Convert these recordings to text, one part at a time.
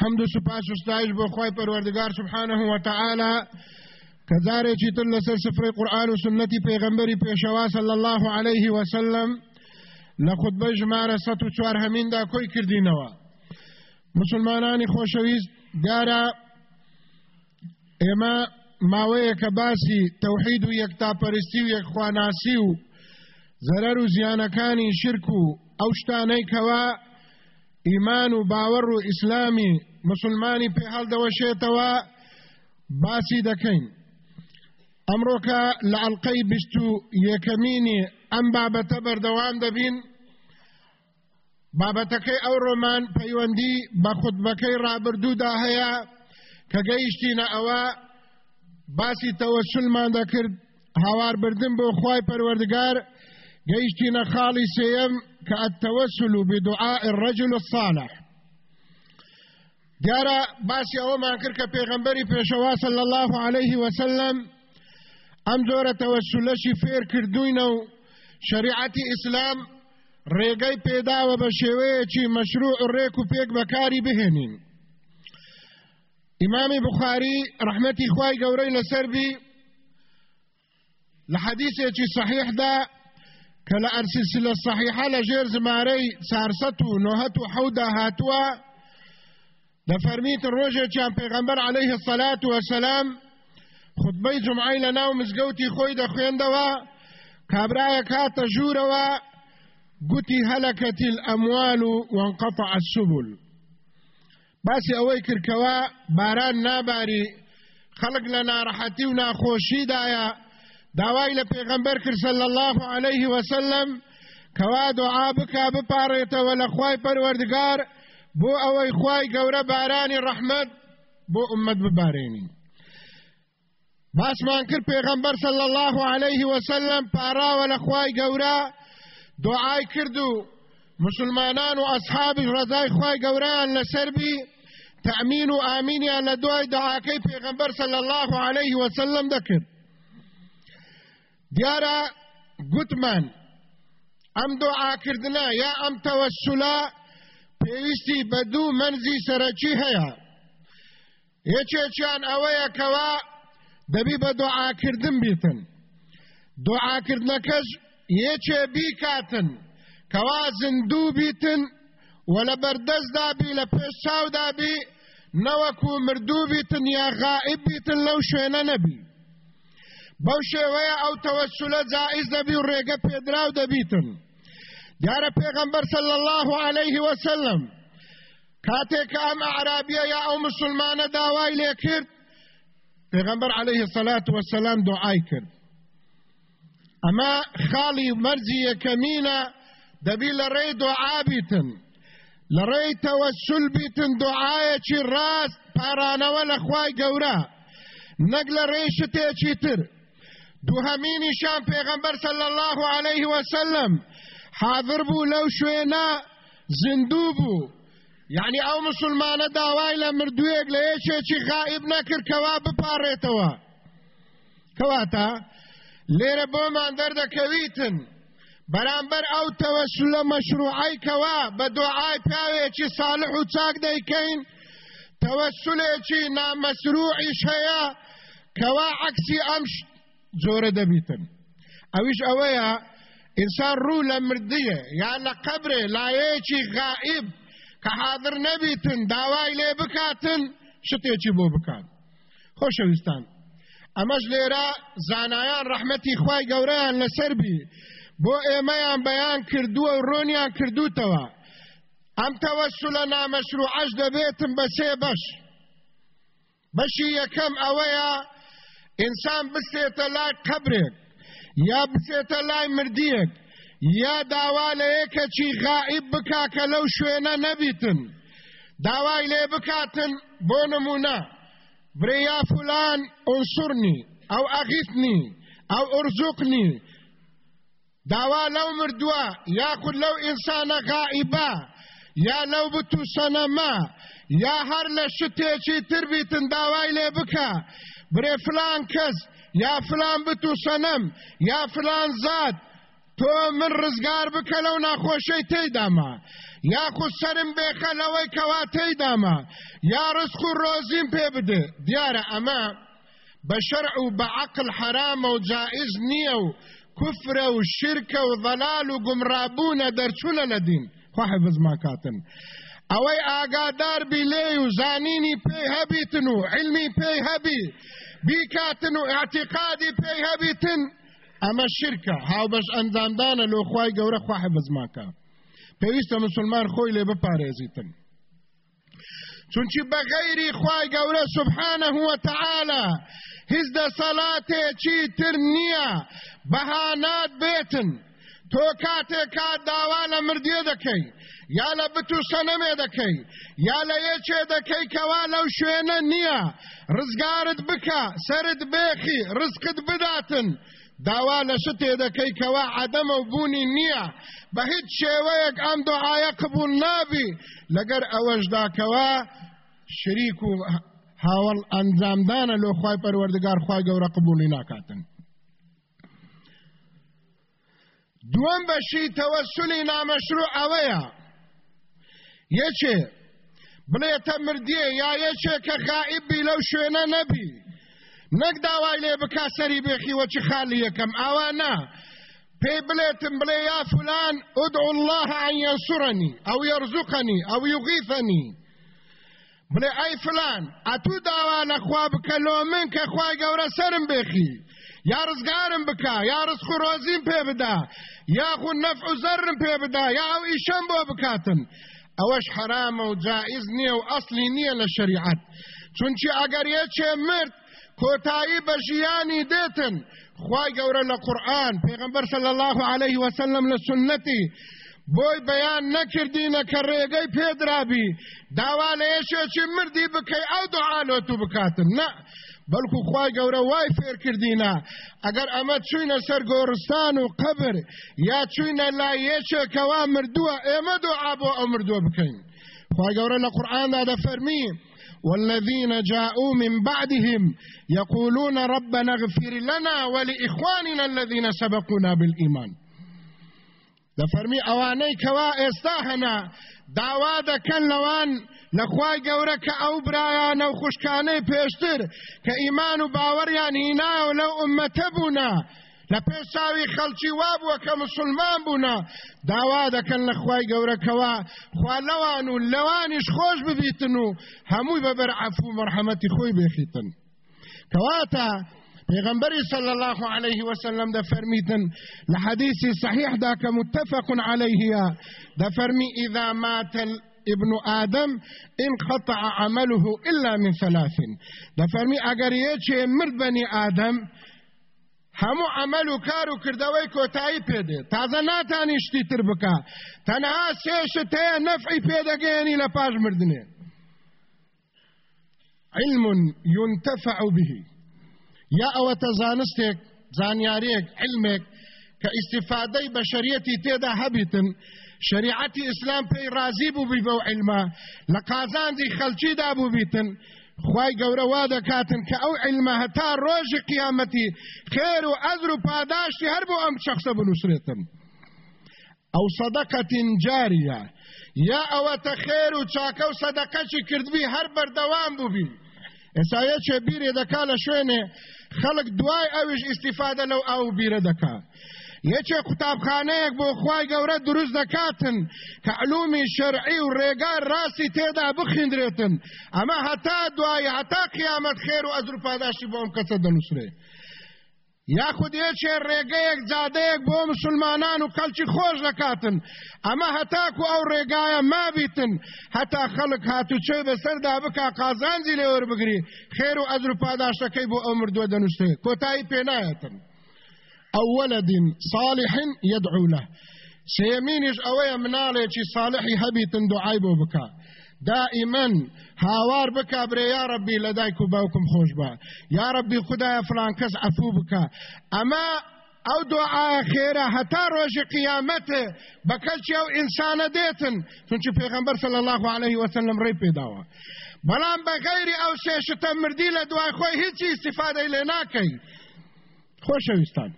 حمد و سپاس و ستایش بۆ خۆی پەروەردگار سبحانه و تعالی کە جارێکی تر لەسەر سفرەی قورآن و سنەتی پێغەمبەری پێشەوا صلی الله عليه وسلم لە خودبە ژمارە سەد و چوار هەمیندا کۆی کردینەوە. مسلمانانی خۆشەویست دیارە ئێمە ماوەیە کە باسی تەوحید و یەکتاپەرستی و یەکخواناسی و زەرەر و زیانەکانی شرک و ئەو شتانەی کەوا ئیمان و باوەڕ و ئیسلامی مسلمانی پێ هەڵدەوەشێتەوە باسی دەکەین ئەمڕۆکە لە ئەلقەی بیست و یەکەمینی ئەم بابەتە بەردەوام دەبین بابەتەکەی ئەو ڕۆمان پەیوەندی بە خودبەکەی ڕابردوودا هەیە کە گەیشتینە ئەوە باسی تەوەسلمان دەکرد هاواربردن بۆ خوای پەروەردگار گەیشتینە خاڵی سێەم کە التەوەسل بدعاء الرجل الصالح. دیارە باسی ئەوەمان کرد کە پێغەمبەری پێشەوا صلی الله عليه وسلم ئەم جۆرە تەوەسلەشی فێر کردوینە و شریعەتی ئیسلام ڕێگەی پێداوە بە شێوەیەکی مەشروع ڕێک و پێک بەکاری بهێنین ئیمامی بخاری ڕحمەتی خوای گەورەی لەسەربی لە کە لە ئەرسیسلە صحیحە لە ژێر زمارەی چارسەد و نۆهەت و حەودا هاتووە دەفەرمیتن ڕۆژێکیان پێغەمبەر عليه الصلاة والسلام. خطبەی جمعی لە ناو مزگەوتی خۆی دەخوێندەوە کابرایە کاتە ژوورەوە گوتی هەلەکەتی السبل. باسی ئەوەی کردکەوە باران ناباری. خەڵک لە ناڕەحەتی و ناخۆشیدایە داوای لە پێغەمبەر کرد صلی الله عليه وسلم کەوا دوعا بکا بپارێتەوە لە خوای پەروەردگار بۆ ئەوەی خوای گەورە بارانی ڕەحمەت بۆ ئومەت ببارێنی باسمان کرد پێغەمبەر صلی الله عليه وسلم پاراوە لە خوای گەورە دوعای کرد و مسلمانان و ئەسحابی ڕزای خوای گەورەیان لەسەربی تأمین و ئامینیان لە دوای دعاکەی پێغەمبەر صلی الله عليه وسلم دەکرد دیارە گوتمان ئەم دوعاکردنە یا ئەم تەوەسولا پێویستی بە دوو منزی سەرەکی هەیە. یەکێکیان ئەوەیە کەوا دەبی بە دوعاکردن بیتن. دوعاکردنەکەش یەکێ بیکاتن کەوا زندوو بیتن و لە بەردەستدا بی لە پێش چاودا بی نەوەکو مردوو بیتن یا غائب بیتن لەو شوێنە نەبی. بەو شێوەیە ئەو تەوەسولە جائز دەبی و ڕێگە پێدراو دەبیتن دیارە پێغەمبەر صلی الله عليه وسلم کاتێک ئەم عربیە یا ئەو مسلمانە داوای لێ کرد پێغەمبەر عليه الصلاة والسلام دعای کرد. ئەمە خاڵی مەرجی یەکەمینە دەبی لە ڕێی دوعابیتن لە ڕێی تەوەسل بیتن دوعاەکی ڕاست پارانەوە لە خوای گەورە. نەک لە ڕێی شتێکی تر. دووهەمینیشان پێغەمبەر صلی الله عليه وسلم حاضر بوو لەو شوێنە زیندوو بوو یعنی ئەو مسلمانە داوای لە مردوویەک لە یەکێکی غائب نەکرد کەوا بپارێتەوە کەواتە؟ لێرە بۆمان دەردەکەویتن. بەرامبەر ئەو تەوەسلە مەشروعی کەوا بە دوعای پیاوێکی ساڵح و چاک دەیکەین تەوەسلێکی نامەسروعیش هەیە کەوا ئەم جۆرە دەبیتن. ئەویش ئەوەیە ئینسان ڕوو لە مردیە یان لە قبرێ لایەیەکی غائب کە حاضر نەبیتن داوای لێ بکاتن شتێکی بۆ بکات. خۆشەویستان. ئەمەش لێرە زانایان ڕەحمەتی خوای گەورەیان لەسەربی بۆ ئێمەیان بەیان کردووە و ڕۆنیان کردوتەوە. ئەم تەوەسولە نامەشروعەش دەبێتم بە سێ بەش. بەشی یەکەم ئەوەیە ئینسان بسێتە لای قبرێک یا بسێتە لای مردیەک یا داوا لە یەکەکی غائب بکا کە لەو شوێنە نەبیتن داوای لێ بکاتن بۆ نمونە بريا فلان انصرني أو أغثني أو أرزقني. داوا لو مردوا ياخذ لو إنسان غائبا يا لو بتو سنما يا هر لشتي تربيتن داواي لي بكا. بري فلان كز يا فلان بتو سنم يا فلان زاد تۆ من ڕزگار بکە لەو ناخۆشەی تێداما یاخود سرم بێخە لەوەی کەوا تێداما یا ڕزق و ڕۆزیم پێ بدە دیارە ئەمە بە شەرع و بە عقل حرامە و جائز نییە و کوفرە و شرکە و ضەلال و گمڕابوونە دەرچوونە لە دین خوا کاتن ئەوەی ئاگادار بی لێ و زانینی پێی هەبیتن و علمی پێی هەبی بیکاتن و اعتقادی پێی هەبیتن. ئەمە شرکە. هاوبەش ئەنجامدانە لۆ خوای گەورە خوا حفظماکە پێویستە مسلمان خۆی لێ بپارێزیتن. چونچی بەغەیری خوای گەورە سبحانه وتعالى هیچ دەسەڵاتێکی تر نییە. بەهانات بێتن. تۆ کاتێک کات داوا لە مردیە دەکەی یا لە بتو سەنەمێ دەکەی یا لە یەکێ دەکەی کەوا لەو شوێنە نییە. ڕزگارت بکە سرت بێخی ڕزقت بداتن. داوا لە شتێ دەکەی کەوا عەدەمە و بوونی نییە. بە هیچ شێوەیەک ئەم دوعاە قبول نابی. لەگەر ئەوەشداکەوە شریک و هاوڵ ئەنجامدانە لۆ خی پەروەردگار خی گەورە قبولی ناکاتن. دووەم بەشی تەوەسولی نامەشروع ئەوەیە یەکێ بڵێتە مردیە یا یەکێک کە غائبی لەو شوێنە نەبی نەک داوای لێ بکا سەری بێخیوە چی خالی یەکەم ئاوا نا پێی بڵێتم بڵێ فلان ادعو الله ان ينصرني أو يرزقني أو يغيثني بڵێ ئەی فلان ئەتوو داوا لەخوا بکە لۆ من کە سرم بێخی یا ڕزگارم بکە یا ڕزق و ڕۆزیم پێ بدا یاخو نەفع و زەرم پێ بدا یا ئەو ئیشەم بۆ بکاتن. ئەوەش حرامە و جائز نییە و ئەسلی نییە لە شریعەت چونچی ئەگەر یەکێ مرد کۆتایی بە ژیانی دێتن خوای گەورە لە قورآن پێغمبەر صلی الله عليه وسلم لە سنەتی بۆی بەیان نەکردینە کە ڕێگەی پێدرابی داوا لە یەشێکی مردی بکەی ئەو دوعالۆ تو بکاتن. نه بەڵکو خوای گەورە وای فێر کردینە. ئەگەر ئەمە چوینە سەر گۆڕستان و قبر یا چوینە لای یەکێکەوا مردووە ئێمە دوعا بۆ ئەو مردووە خوای گەورە لە قورآاندا دەفەرمی والذين جاءوا من بعدهم يقولون ربنا اغفر لنا ولإخواننا الذين سبقونا بالإيمان. دفرمي اواني كوا استاهنا داوا دەکەن لەوان لەخوای گەورە کە ئەو برایانە و خوشکانەی پێشتر کە ئیمان و باوەڕیان هینایە و لەو ئومەتە بوونا لە پێشاوی خەڵکی وابووە مسلمان بوونا. داوا دەکەن لە خوای گەورەکەوە خوا لەوان و لەوانیش خۆش ببیتن و هەمووی بەبەر عفو و مەرحەمەتی خۆی بێخیتن. کەواتە پیغمبر صلى الله عليه وسلم ده فرميتن لحديث صحيح ده كمتفق عليه ده فرمي إذا مات ابن آدم انقطع عمله إلا من ثلاث. ده فرمي أقر يتشي مرد بني آدم هەموو عمل و کار و کردەوەی کۆتایی پێدێ تازە ناتانی شتی تر بکە تەنها سێشت هەیە نەفعی پێدەگەێنی لە پاش مردنێ علم ينتفع به. یا ئەوە تەزانستێک زانیارێک علمێک کە ئیسیفادەی بەشریەتی تێدا هەبیتن شریعەتی ئیسلام پێی رازی بوو بی بەو علمە. لە قازانجی خەلکیدا بوو بیتن خی گەورە وا دەکاتن کە ئەو علمە هەتا ڕۆژی قیامەتی خێر و ئەزر و پاداشتی هەر بۆ ئەم شخصە بنووسێتن ئەو سەدەکەتین جاریە. یا ئەوەتە خێر و چاکە و سەدەکەچی کردبی هەر بەردەوام بووبی ئێستا یەکێ بیرێ دەکا لە شوێنێ خەڵک دوای ئەویش ئیسیفادە لەو ئەو بیرە دەکات یەکێ قوتابخانەیەک بۆ خی گەورە دروست دەکاتن کە علومی شەرعی و ڕێگار ڕاستی تێدا بخیندرێتن. ئەمە هەتا دوای هەتا قیامەت خێر و ئەزر پاداشی بۆ ئەم کەسە دەنووسێ یاخود یەکێ ڕێگەیەک جادەیەک بۆ مسلمانان و کەلکی خۆش دەکاتن. ئەمە هەتاکو ئەو ڕێگایە مابیتن. هەتا خەڵک هاتوچێ بەسەردا بکا قازانجی لێوەربگری خێر و ئەزر پاداشەکەی بۆ ئەو مردووە دەنووسێ کۆتایی پێنایەتن أو ولد صالح يدعو له. سيمينش أويا مناليشي صالحي هبيتن دعاي بو بكا. دائما هاوار بکا برێ یا ربی لە دایک و باوکم خۆش بە یا ربی خدایە فلان کەس عفوو بکە ئەمە ئەو دوعا خێرە هەتا ڕۆژی قیامەتێ بەکەلچی ئەو ئینسانە دێتن چونچی پێغەمبەر صلی الله عليه وسلم ڕێ پێداوە بەڵام بەغەیری ئەو شێشتە مردی دوای خۆی هیچی استیفادەی لێ ناکەی خۆشەویستان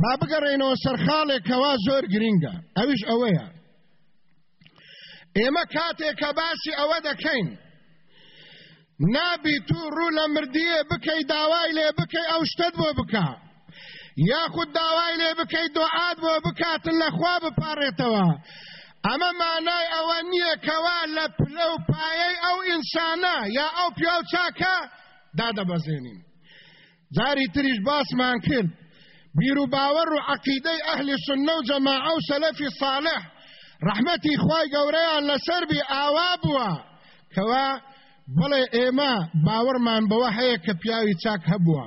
با بگەڕێنەوە سەرخاڵێک کەوا زۆر گرینگە ئەویش ئەوەیە. ئێمە کاتێک کە باسی ئەوە دەکەین. نابی تو ڕوو لە مردیە بکەی داوای لێ بکەی ئەو شتت بۆ بکە یاخود داوای لێ بکەی دوعات بۆ بکاتن لەخوا بپارێتەوە. ئەمە مانای ئەوە نییە کەوا لە پلە و پایەی ئەو ئینسانە یا ئەو پیا و چاکە دادەبەزێنین. جاری تریش باسمان کرد. بیر و باوەڕ و عقیدەی ئەهلی سنە و جەماعە و سەلەفی صالح ڕحمەتی خوای گەورەیان لەسەربی ئاوا بووە. کەوا بڵێ ئێمە باوەڕمان بەوە هەیە کە پیاوی چاک هەبووە.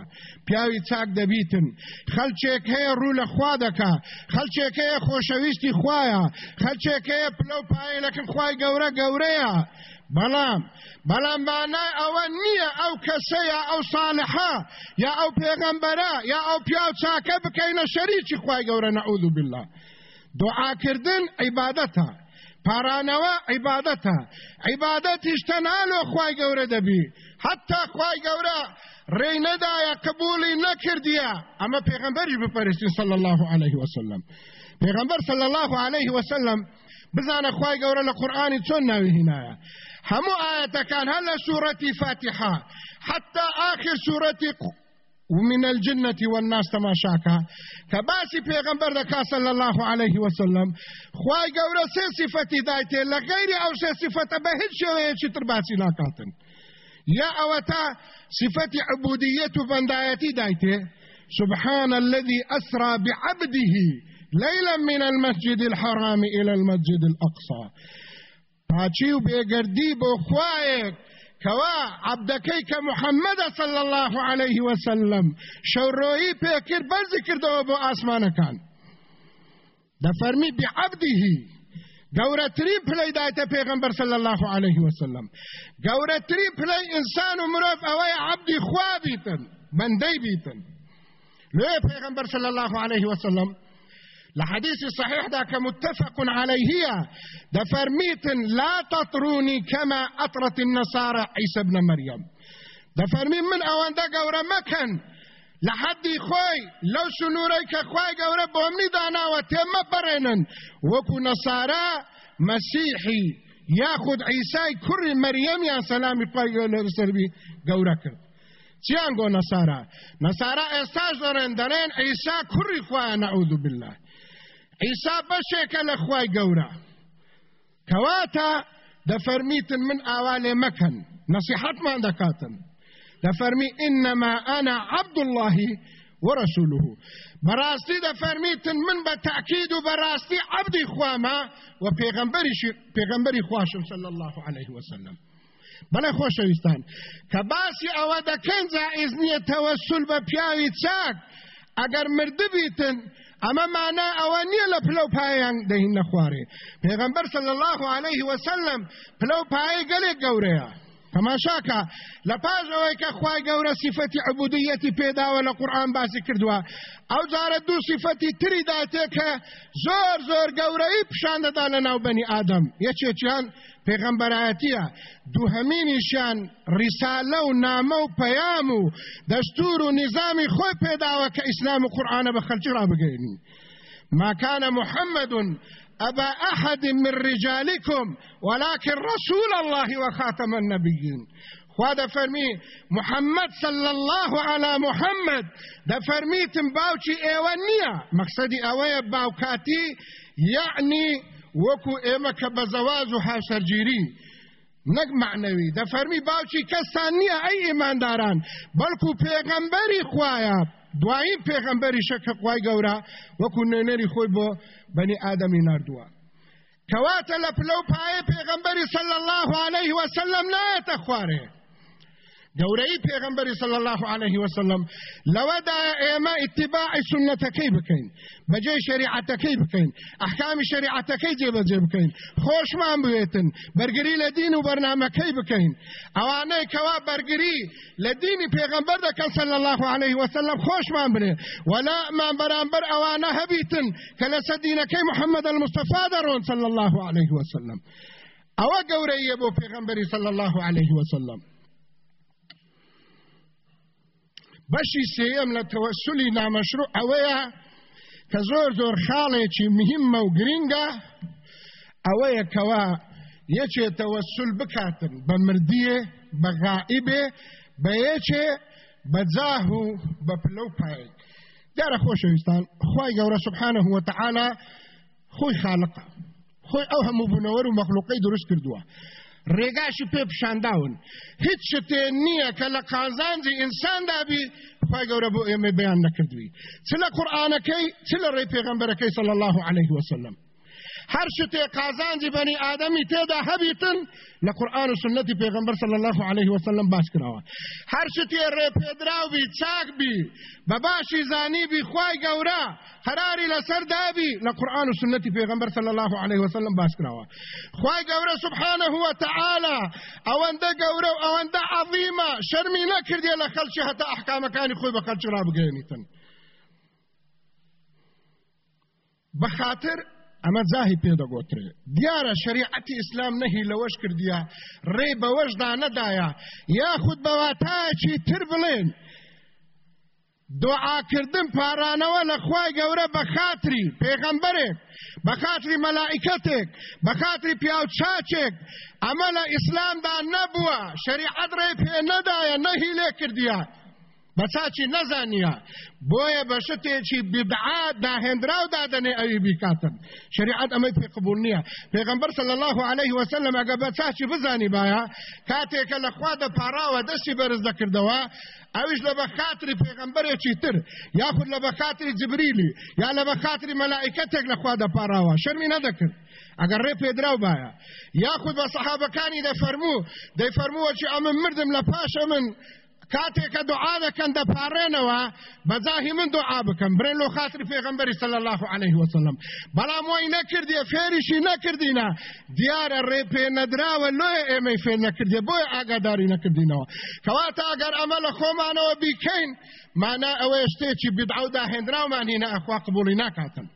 پیاوی چاک دەبیتن. خەلچێک هەیە ڕوو لە خوا دەکا. خەلچێک هەیە خۆشەویستی خوایە. خەلچێک هەیە پلە پایلەکن خوای گەورە گەورەیە. بەڵام بەڵام مانای ئەوە نییە ئەو کەسەیە ئەو ساڵحە یا ئەو پێغەمبەرە یا ئەو پیاو چاکە بکەینە شەریکی خوای گەورە نەعوذ بالله. دوعاکردن عیبادەتە پارانەوە عیبادەتە عیبادەتیش تەنها لۆ خوای گەورە دەبی حتا خوای گەورە ڕێی نەدایە قبولی نەکردیە ئەمە پێغەمبەری بپەرستی صلی الله عليه وسلم. پێغەمبەر صلی الله عليه وسلم بزانە خوای گەورە لە قورآانی چۆن ناوی هینایە هەموو ئاەتەکان هەر لە سوورەتی فاتحە حتى آخر سوورەتی ومن الجنة والناس تماشاكا كباسي پیغمبر دكا صلى الله عليه وسلم. خواهي قورا سي صفتي دايتي لغير أو سي صفت بهد شوية چتر باسي لاكاتن يا اوتا صفت عبودية بندايتي دايتي سبحان الذي أسرى بعبده ليلا من المسجد الحرام إلى المسجد الأقصى پاچی و بێگەردی بۆ خوایەک کەوا عبدەکەی کە محەممەدە صل الله عليه وسلم. شەوڕۆیی پێکرد بەرزی کردەوە بۆ ئاسمانەکان دەفەرمی بعبدیه گەورەترین پلەی دایتە پێغمبەر صلی الله عليه وسلم. گەورەترین پلەی ئینسان و مرۆڤ ئەوەی عبدی خوا بیتن بەندەی بیتن. لێ پێغمبەر صلی الله عليه وسلم لحديث صحيح ذاك متفق عليه. دفرميت لا تطروني كما أطرت النصارى عيسى ابن مريم. دفرمي من أوان دا قورا مكان. لحدي خوي لو سنوريك خوي قورا بومني دانا وتم برينن. وكو نصارى مسيحي ياخد عيسى كر مريم يا سلامي خوي سربي قورا كرد چیان گو نصارى. نصارى استاج دارن دارن كر خواه نعوذ بالله. عیسا بەشێکە لە خوای گەورە. کەواتە دەفەرمیتن من ئاوالێ مەکەن نصیحەتمان دەکاتن. دەفەرمی ئینەما ئەنا عەبد الله ورسوله. براستي ده من بتأكيد وبراستي عبدي خواما وبيغمبري پیغمبري خواشم صلى الله عليه وسلم. بەڵێ خۆشەویستان. کە باسی ئەوە دەکەن جائز نییە تەوەسول بە پیاوی چاک ئەگەر مردبیتن ئەمە مانە ئەوە نییە لە پلە و پایان دەهین نەخوارێ پێغەمبەر صلی الله عليه وسلم پلە و پایە گەلێک گەورەیە تەماشاکە. لە پاش ئەوەی کە خوای گەورە سیفەتی عبودیەتی پێداوە لە قورآن باسی کردووە. ئەو جارە دوو سیفەتی تری داتێ کە زۆر زۆر گەورەی پیشان دەدا لە ناو بەنی ئادەم. یەکێکیان پێغەمبەرایەتیە. دووهەمینیشیان ڕیسالە و نامە و پەیام و دەستور و نظامی خۆی پێداوە کە ئیسلام و قورآانە بە خەلکی ڕابگەینی. ما كان محمد أبا أحد من رجالكم ولكن رسول الله وخاتم النبيين. خوا دەفەرمی محەممەد صل الله على محەممەد دەفەرمیتم باوکی ئێوە نییە مەقصدی ئەوەیە باوکاتی یعنی وەکو ئێمە کە بە زەواز و هاوسەرگیری نەک معنەوی دەفەرمی باوکی کەستان نییە ئەی ئێمانداران بەڵکو پێغەمبەری خوایە دوایین پێغەمبەری شەکە خوای گەورە وەکو نوێنەری خۆی بۆ بەنی ئادەمی نردووە کەواتە لە پلە و پایە پێغەمبەری سەل الله عليه وسلم نایەتە خوارێ گەورەی پێغمبەری صلی الله عليه وسلم لەوەدا ئێمە اتباعی سنەتەکەی بکەین بەجێ شریعەتەکەی بکەین ئەحکامی شریعەتەکەی جێبەجێ بکەین خۆشمان بوێتن بەرگری لە دین و بەرنمەکەی بکەین ئەوانەی کەوا بەرگری لە دینی پێغمبەر دەکەن صلی الله عليه وسلم خۆشمان بنێ ولا مان بەرامبەر ئەوانە هەبیتن کە لەسەر دینەکەی محەممەد المستەفا دەڕۆن صلی الله عليه وسلم۔ ئەوە گەورەیە بۆ پێغمبەری صلی الله عليه وسلم۔ بەشی سێەم لە تەوەسولی نامەشروع ئەوەیە کە زۆر زۆر خاڵێکی مهمە و گرینگە ئەوەیە کەوا یەکێ تەوەسول بکاتن بە مردیە بە غائبێ بە یەکێ بە جاه و بە پلە و پایک دیارە خۆشەویستان خی گەورە سبحانه وتعالى خۆی خاڵقە خۆی ئەو هەموو بوونەوە و مەخلوقی دروست کردووە. ڕێگاشی پێ پیشانداون هیچ شتێ نییە کە لە قازانجی ئینساندابی خی گەورە بۆ ئێمە بەیان نەکردووی چ لە قورآانەکەی چ لە ڕێی پێغمبەرەکەی صلی الله عليه وسلم هر شتێ قازانجی بەنی ئادەمی تێدا هەبیتن لە قورآن و سنەتی پێغمبەر صلی الله عليه وسلم باس کراوە هەر شتێ ڕێپێدراوبی چاکبی بە باشی زانیبی خوای گەورە قراری لەسەر دابی لە قورآن و سنەتی پێغمبەر صلی الله عليه وسلم باس کراوە خوای گەورە سبحانه وتعالى ئەوەندە گەورە و ئەوەندە عظیمە شەرمی نەکردێ لە خەلکی هەتا ئەحکامەکانی خۆی بە خەلکی ڕابگەێنیتن بەخاتر ئەمە جاهی پێدەگۆترێ. دیارە شریعەتی ئیسلام نەهی لەوەش کردیا ڕێ بەوەشدا نەدایە یاخود بەواتایەکی تر بڵێن. دوعاکردن پارانەوە لە خوای گەورە بە خاتری پێغەمبەرێک بە خاتری مەلائکەتێک بە خاتری پیاوچاچێک. ئەمە لە ئیسلامدا نەبووە شریعەت ڕێ پێ نەدایە نەهی لێ کردیە. بەچچی نەزانیە. بۆیە بە شتێکی بدعات داهێنراو دادنێ ئەوی بیکاتن. شریعت ئەمەی پێ قبول نییە. پێغمبەر صلی الله عليه وسلم ئەگە بەچچی بزانی باە کاتێکە لەخوا دەپاراوە دەستی بەرز دەکردەوە ئەویش لە بە خاتری پێغمبەرێکی تر یاخود لە بە خاتری جبریلی یا لە بە خاتری مەلائکەتێک لەخوا دەپاراوە شەرمی نەدەکرد. ئەگەر ڕێ پێدراو باە یاخود بە سەحابەکانی دەفەرموو دەیفەرمووەکی ئەمن مردم لە پاشە من کاتێکە دوعا دەکەن دەپارێنەوە بەزاهی من دوعا بکەم برێن لۆ خاتری پێغمبەری صلی الله عليه وسلم بەڵام وای نەکردیە فێریشی نەکردینە. دیارە ڕێ پێ نەدراوە لۆی ئێمەی فێر نەکردێ بۆی ئاگاداری نەکردینەوە. کەواتە ئەگەر ئەمە لە خۆمانەوە بیکەین. مانا ئەوەیە شتێکی بدعودا هێنراومان هینە ئەخوا قبولی ناکاتن.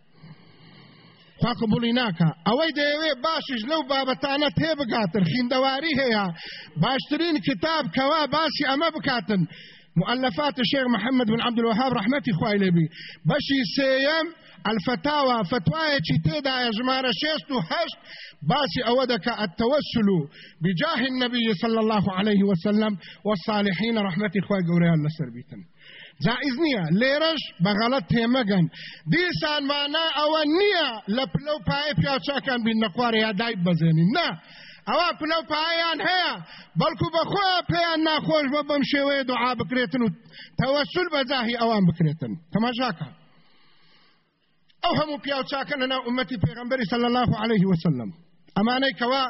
خوا قبولی ناکە ئەوەی دەیەوێ باشش لەو بابەتانە تێبگاتن خیندەواری هەیە. باشترین کتاب کەوا باسی ئەمە بکاتن. مؤلفات الشيخ محمد بن عبد الوهاب رحمتي خوای لبي بشي سيم الفتاوى فتوايا تيدا يا جماعة شيست هشت باسي اودك التوسل بجاه النبي صلى الله عليه وسلم والصالحين رحمتي خوای ګوريان لسر بيتن جائز نییە. لێرەش بەغەڵەت تێمەگەن. دیسان مانە ئەوە نییە لە پلە و پایە پیاچەکان بین نەخوارە یا دایک بەزێنین. نا ئەوە پلە و پایان هەیە. بەڵکو بەخۆ پێیان ناخۆش بە بەم شێوەیە دوعا بکرێتن و تەوەسول بەزاهی ئەوان بکرێتن. تەماشاکە. ئەو هەموو پیاوچاکە لەناو ئومەتی پێغەمبەری صلی الله عليه وسلم ئەمانەی کەوا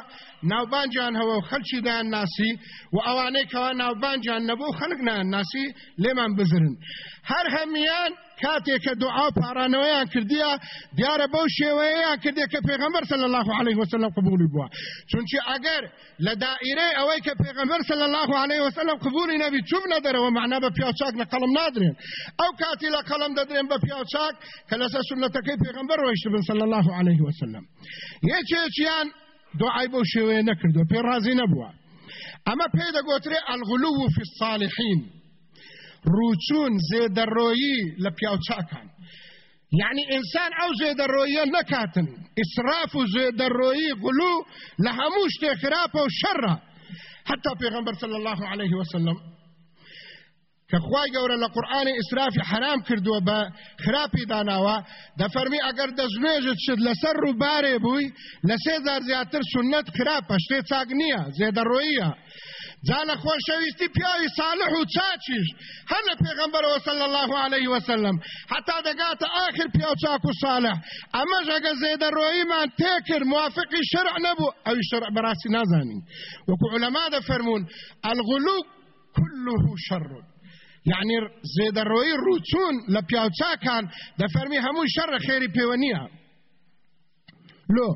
ناوبانجیان هەوە و خەلکی دایان ناسی و ئەوانەی کەوا ناوبانجیان نەبوو خەلک نان ناسی لێمان بزرن هەر هەمیان کاتێک کە دوعا پارانەوەیان کردیە دیارە بەو شێوەیەیان کردێک کە پێغەمبەر صلی الله عليه وسلم قبولی بووە. چونچی ئەگەر لە دائیرەی ئەوەی کە پێغەمبەر صلی الله عليه وسلم قبولی نەبی چوب نەدەرەوە معنا بە پیاچاک لە قەڵم نادرێن. ئەو کاتی لە قەڵم دەدرێن بە پیاچاک کە لەسەر سنەتەکەی پێغەمبەر ڕۆیشت بن صلی الله عليه وسلم یەکێکیان دوعای بەو شێوەیە نەکردو پێ ڕازی نەبووە. ئەمە پێی دەگوترێ الغلو في الصالحين ڕوچون زێدەڕۆیی لە پیاوچاکان. یعنی ئینسان ئەو زێدەڕۆیە نەکاتن. ئیسراف و زێدەڕۆیی غلو لە هەموو شتێ خراپە و شەڕە. حتى پێغەمبەر صلی الله عليه وسلم کە خوای گەورە لە قورآانی ئیسرافی حرام کردووە بە خراپی داناوە دەفەرمی ئەگەر دەستنوێژت شت لەسەر ڕووبارێ بووی لە سێزار زیاتر سنت خراپە شتێ چاک نییە زێدەڕۆیە جانە خۆشەویستی پیاوی صالح و چاچیش. هەر لە پێغەمبەرەوە صلی الله عليه وسلم. حتا دەگاتە آخر پیاو چاک و صالح ئەمەش ئەگە زێدەڕۆییمان تێکرد موافقی شرع نەبوو ئەوی شرع بەڕاستی نازانین وەکو علەما دەفەرمون الغلو كله شر. يعني زێدەڕۆیی ڕوچوون لە پیاوچاکان دەفەرمی هەموو شەڕە خێری پێوە نییە لۆ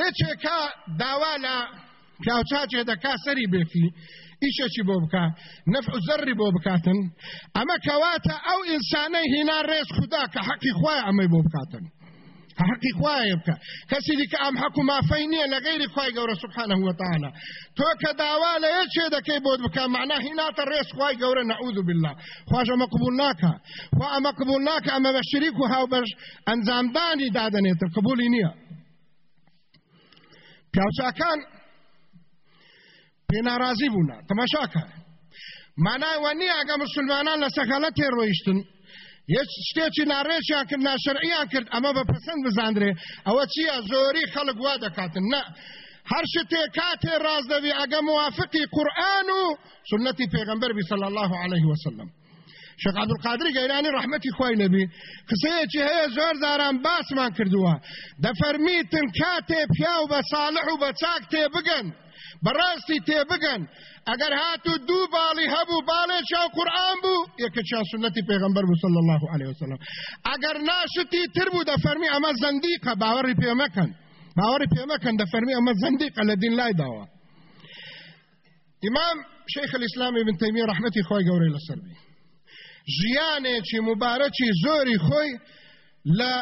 یەکێکە داوا لە سەری بێفی ئیشێکی بۆ بکە نەفع زەڕی بۆ بکاتن. ئەمە کەواتە ئەو ئینسانەی هینا ڕێز خوددا کە حەقی خوای ئەمەی بۆ بکاتن. حقی خوای بکە. کەسی دیکە ئەم حەکو مافەی نییە لە غیری خوای گەورە سبحانه وتعالى تۆ کە داوا لە یەکێ دەکەی بۆت بکە معنا هیناتە ڕێز خوای گەورە نعوذ بالله. خواش ئەمە قبول ناکە خوا ئەمە قبول ناکە ئەمە بە شریک و هاوبەش ئەنجامدانی دادەنێتە قبولی نییە. پیاوچاکان پێناڕازی بوونا. تەماشاکە. مانای وە نییە ئەگە مسلمانان لە سەخەلە تێڕۆیشتن. یەک شتێکی ناڕێکیان کرد ناشرعیان کرد ئەمە بە پسند بزاندرێ. ئەوە چییە؟ زۆری خەڵک وا دەکاتن. نە هەر شتێ کاتێ ڕاز دەبی ئەگە موافقی قورآن و سنەتی پێغەمبەر بی صلی الله عليه وسلم. شیخ عبدالقادر گەیلانی ڕحمەتی خۆی لەبی قسەیەکی هەیە زۆر زاران باسمان کردووە. دەفەرمیتن کاتێ پیا و بە ساڵح و بەڕاستی تێبگەن ئەگەر هاتو دوو باڵی هەبوو باڵێ چاو قورآن بوو یەکە چا سنەتی پێغمبەر بوو صلی الله عليه وسلم. ئەگەر ناشتی تر بوو دەفەرمی ئەمە زەندیقە باوەڕی پێ مەکەن. باوەڕی پێ مەکەن دەفەرمی ئەمە زەندیقە لە دین لای داوە. ئیمام شیخ الاسلام ابن تیمیه رحمتی خۆی گەورەی لەسەر بی. ژیانێکی مبارەکی زۆری خۆی لە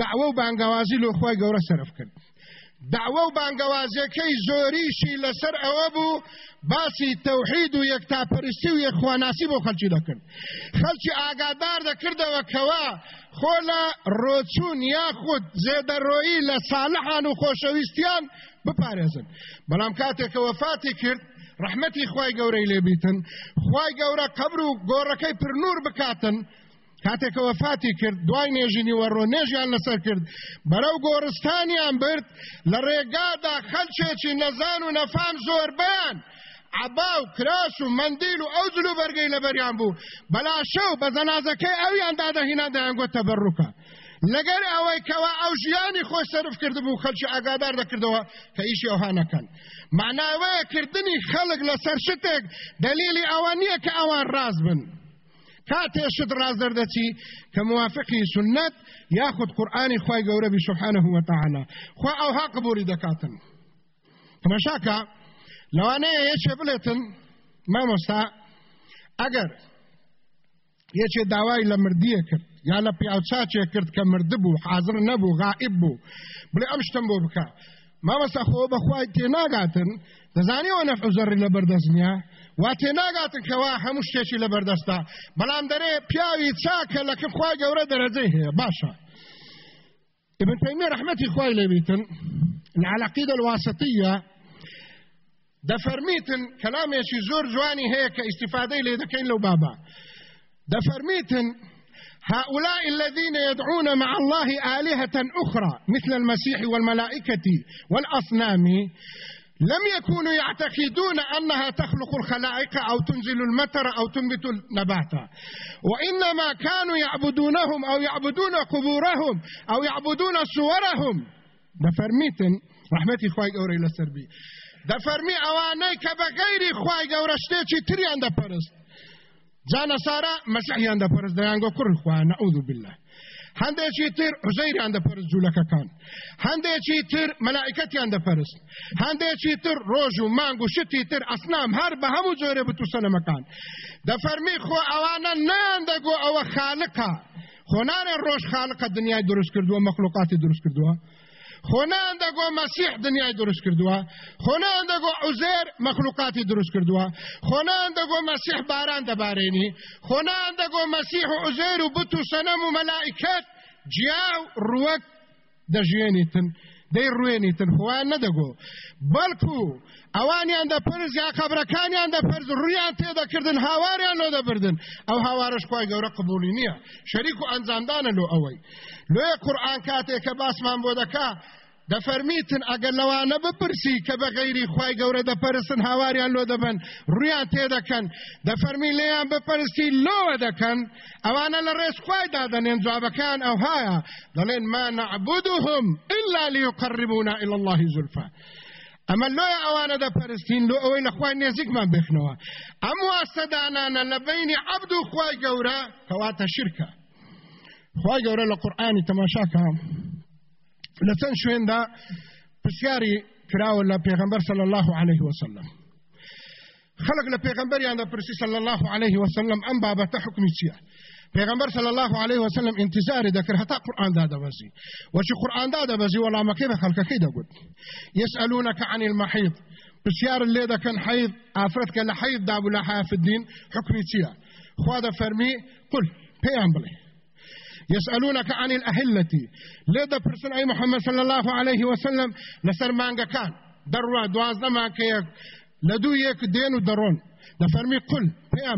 دعوە و بانگەوازی لۆ خۆی گەورە سەرف کرد. دعوە و بانگەوازیەکەی زۆریشی لەسەر ئەوە بوو باسی تەوحید و یەکتاپەرستی و یەخواناسی بۆ خەلکی دەکرد. خەلکی ئاگادار دەکردەوە کەوا خۆ لە ڕۆچوون یاخود زێدەڕۆیی لە ساڵحان و خۆشەویستیان بپارێزن. بەڵام کاتێکە وەفاتی کرد ڕحمەتی خی گەورەی لێبیتن خی گەورە قبر و گۆڕەکەی پرنور بکاتن کاتێکە وەفاتی کرد دوای نێژینی وەڕۆ نێژیان لەسەر کرد. بەرەو گۆڕستانیان برد لە ڕێگادا خەلچێکی نەزان و نەفام زۆر بیان عبا و کراس و مندیل و ئەو جلو بەرگەی لەبەریان بوو. بەلا شەو بە زەنازەکەی ئەویان دادەهینا دەیانگۆ تەبەڕووکە لەگەر ئەوەی کەوا ئەو ژیانی خۆی سرف کرد بوو خەلکی ئاگادار دەکردەوە کە ئیشی ئەوهانەکەن معناوەیە کردنی خەڵک لەسەر شتێک دلیلی ئەوە نییە کە ئەوان ڕاز بن. کاتێ شت ڕاز دەردەچی کە موافقی سنت یاخود قورآانی خی گەورەبی سبحانه وتعالى خوا ئەوها قبولی دەکاتن. تەماشاکە لەوانەیە یەکێ بڵێتن مامۆستا ئەگەر یەکێ داوای لە مردیە کرد یا لە پیاوچاچێ کرد کە مرد بوو حاضر نەبوو غائب بوو بڵێ ئەم شتم بۆ بکە. مامەستا خۆ بەخوای تێناگاتن نەفع زەڕی لە بەردەستنیە وا تێناگاتن کەوا هەموو شتێکی لە بەردەستا بەڵام دەرێ پیاوی چاکە لەکە خوای گەورە دەرەجەی هەیە. باشە. ابن تيمية رحمتي خوي لبيتن العلاقيدة الواسطية دفرميتن كلام يشي زور جواني هيك استفادة لذكين لو بابا. دفرميتن هؤلاء الذين يدعون مع الله آلهة أخرى مثل المسيح والملائكة والأصنام لم يكونوا يعتقدون أنها تخلق الخلائق أو تنزل المطر أو تنبت النبات. وإنما كانوا يعبدونهم أو يعبدون قبورهم أو يعبدون صورهم. لەسەربی دەفەرمی ئەوانەی کە بە غەیری خی گەورە شتێکی تریان دەپەرست جانە سارا مەسیحیان دەپەرست دەیانگۆ کوڕ خوان نەعوذ بالله. هەندێکی تر عزەیریان دەپەرست جوولەکەکان. هەندێکی تر مەلائکەتیان دەپەرست هەندێکی تر ڕۆژ و مانگ و شتی تر ئەسنام هەر بە هەموو جۆرە بتوسەنەمەکان دەفەرمی خۆ ئەوانە نیان دەگۆ ئەوە خالقە خۆنانێ ڕۆژ خالقە دنیای دروست کردووە مەخلوقاتی دروست کردووە. خۆنان دەگۆ مەسیح دنیای دروست کردووە خۆنان دەگۆ عوزێر مەخلوقاتی دروست کردووە خۆنان دەگۆ مەسیح باران دەبارێنی خۆنان دەگۆ مەسیح و عوزێر و بت و سەنەم و مەلائکەت جیا و ڕوەک دەژێنیتن دەی ڕوێنیتن خۆیان نەدەگۆ. بەڵکو ئەوانیان دەپرز یا قبرەکانیان دەپرز ڕویان تێدەکردن هاواریان لۆ دەبردن. ئەو هاوارش خی گەورە قبولی نییە. شەریک و ئەنجامدانە لۆ ئەوەی. لۆیە قورآان کاتێک کە باسمان بۆ دەکا دەفەرمیتن ئەگەر لەوانە بپرسی کە بە غەیری خی گەورە دەپەرسن هاواریان لۆ دەبن ڕویان تێدەکەن دەفەرمی لێیان بپەرستی لۆوە دەکەن ئەوانە لە ڕێزخوای دادەنێن جوابەکان ئەو هایە. دەڵێن ما نعبدهم إلا ليقربونا إلى الله زلفا. ئەمە لۆی ئەوانە دەپەرستین لۆ ئەوەی لەخوای نێزیکمان بخنەوە. ئەم واستەدانانە لە بینی عەبد و خوای گەورە کەواتە شرکە. خوای گەورە لە قورآانی تەماشاکە لە چەند شوێندا پرسیاری کراوە لە پێغەمبەر صلی الله عليه وسلم. خلق لە پێغەمبەریان دەپرسی صلی الله عليه وسلم ئەم بابەتە حکمی چییە پیغمبر صلی الله علیه وسلم انتظار دکر حتا قرآن دا دبزی وچی قرآن دا دبزی ولا مکی به خلق کی دگود يسألونك عن المحيض بسيار اللي دا كان حيض افرتك لحيض دابو لها في الدين حكمي تيا خواد فرمي قل بلي يسألونك عن الأهلة. لذا برسل أي محمد صلى الله عليه وسلم لسر مانگا كان؟ دروا دوازده ما كيك. لدو يك دين ودرون نفرمي قل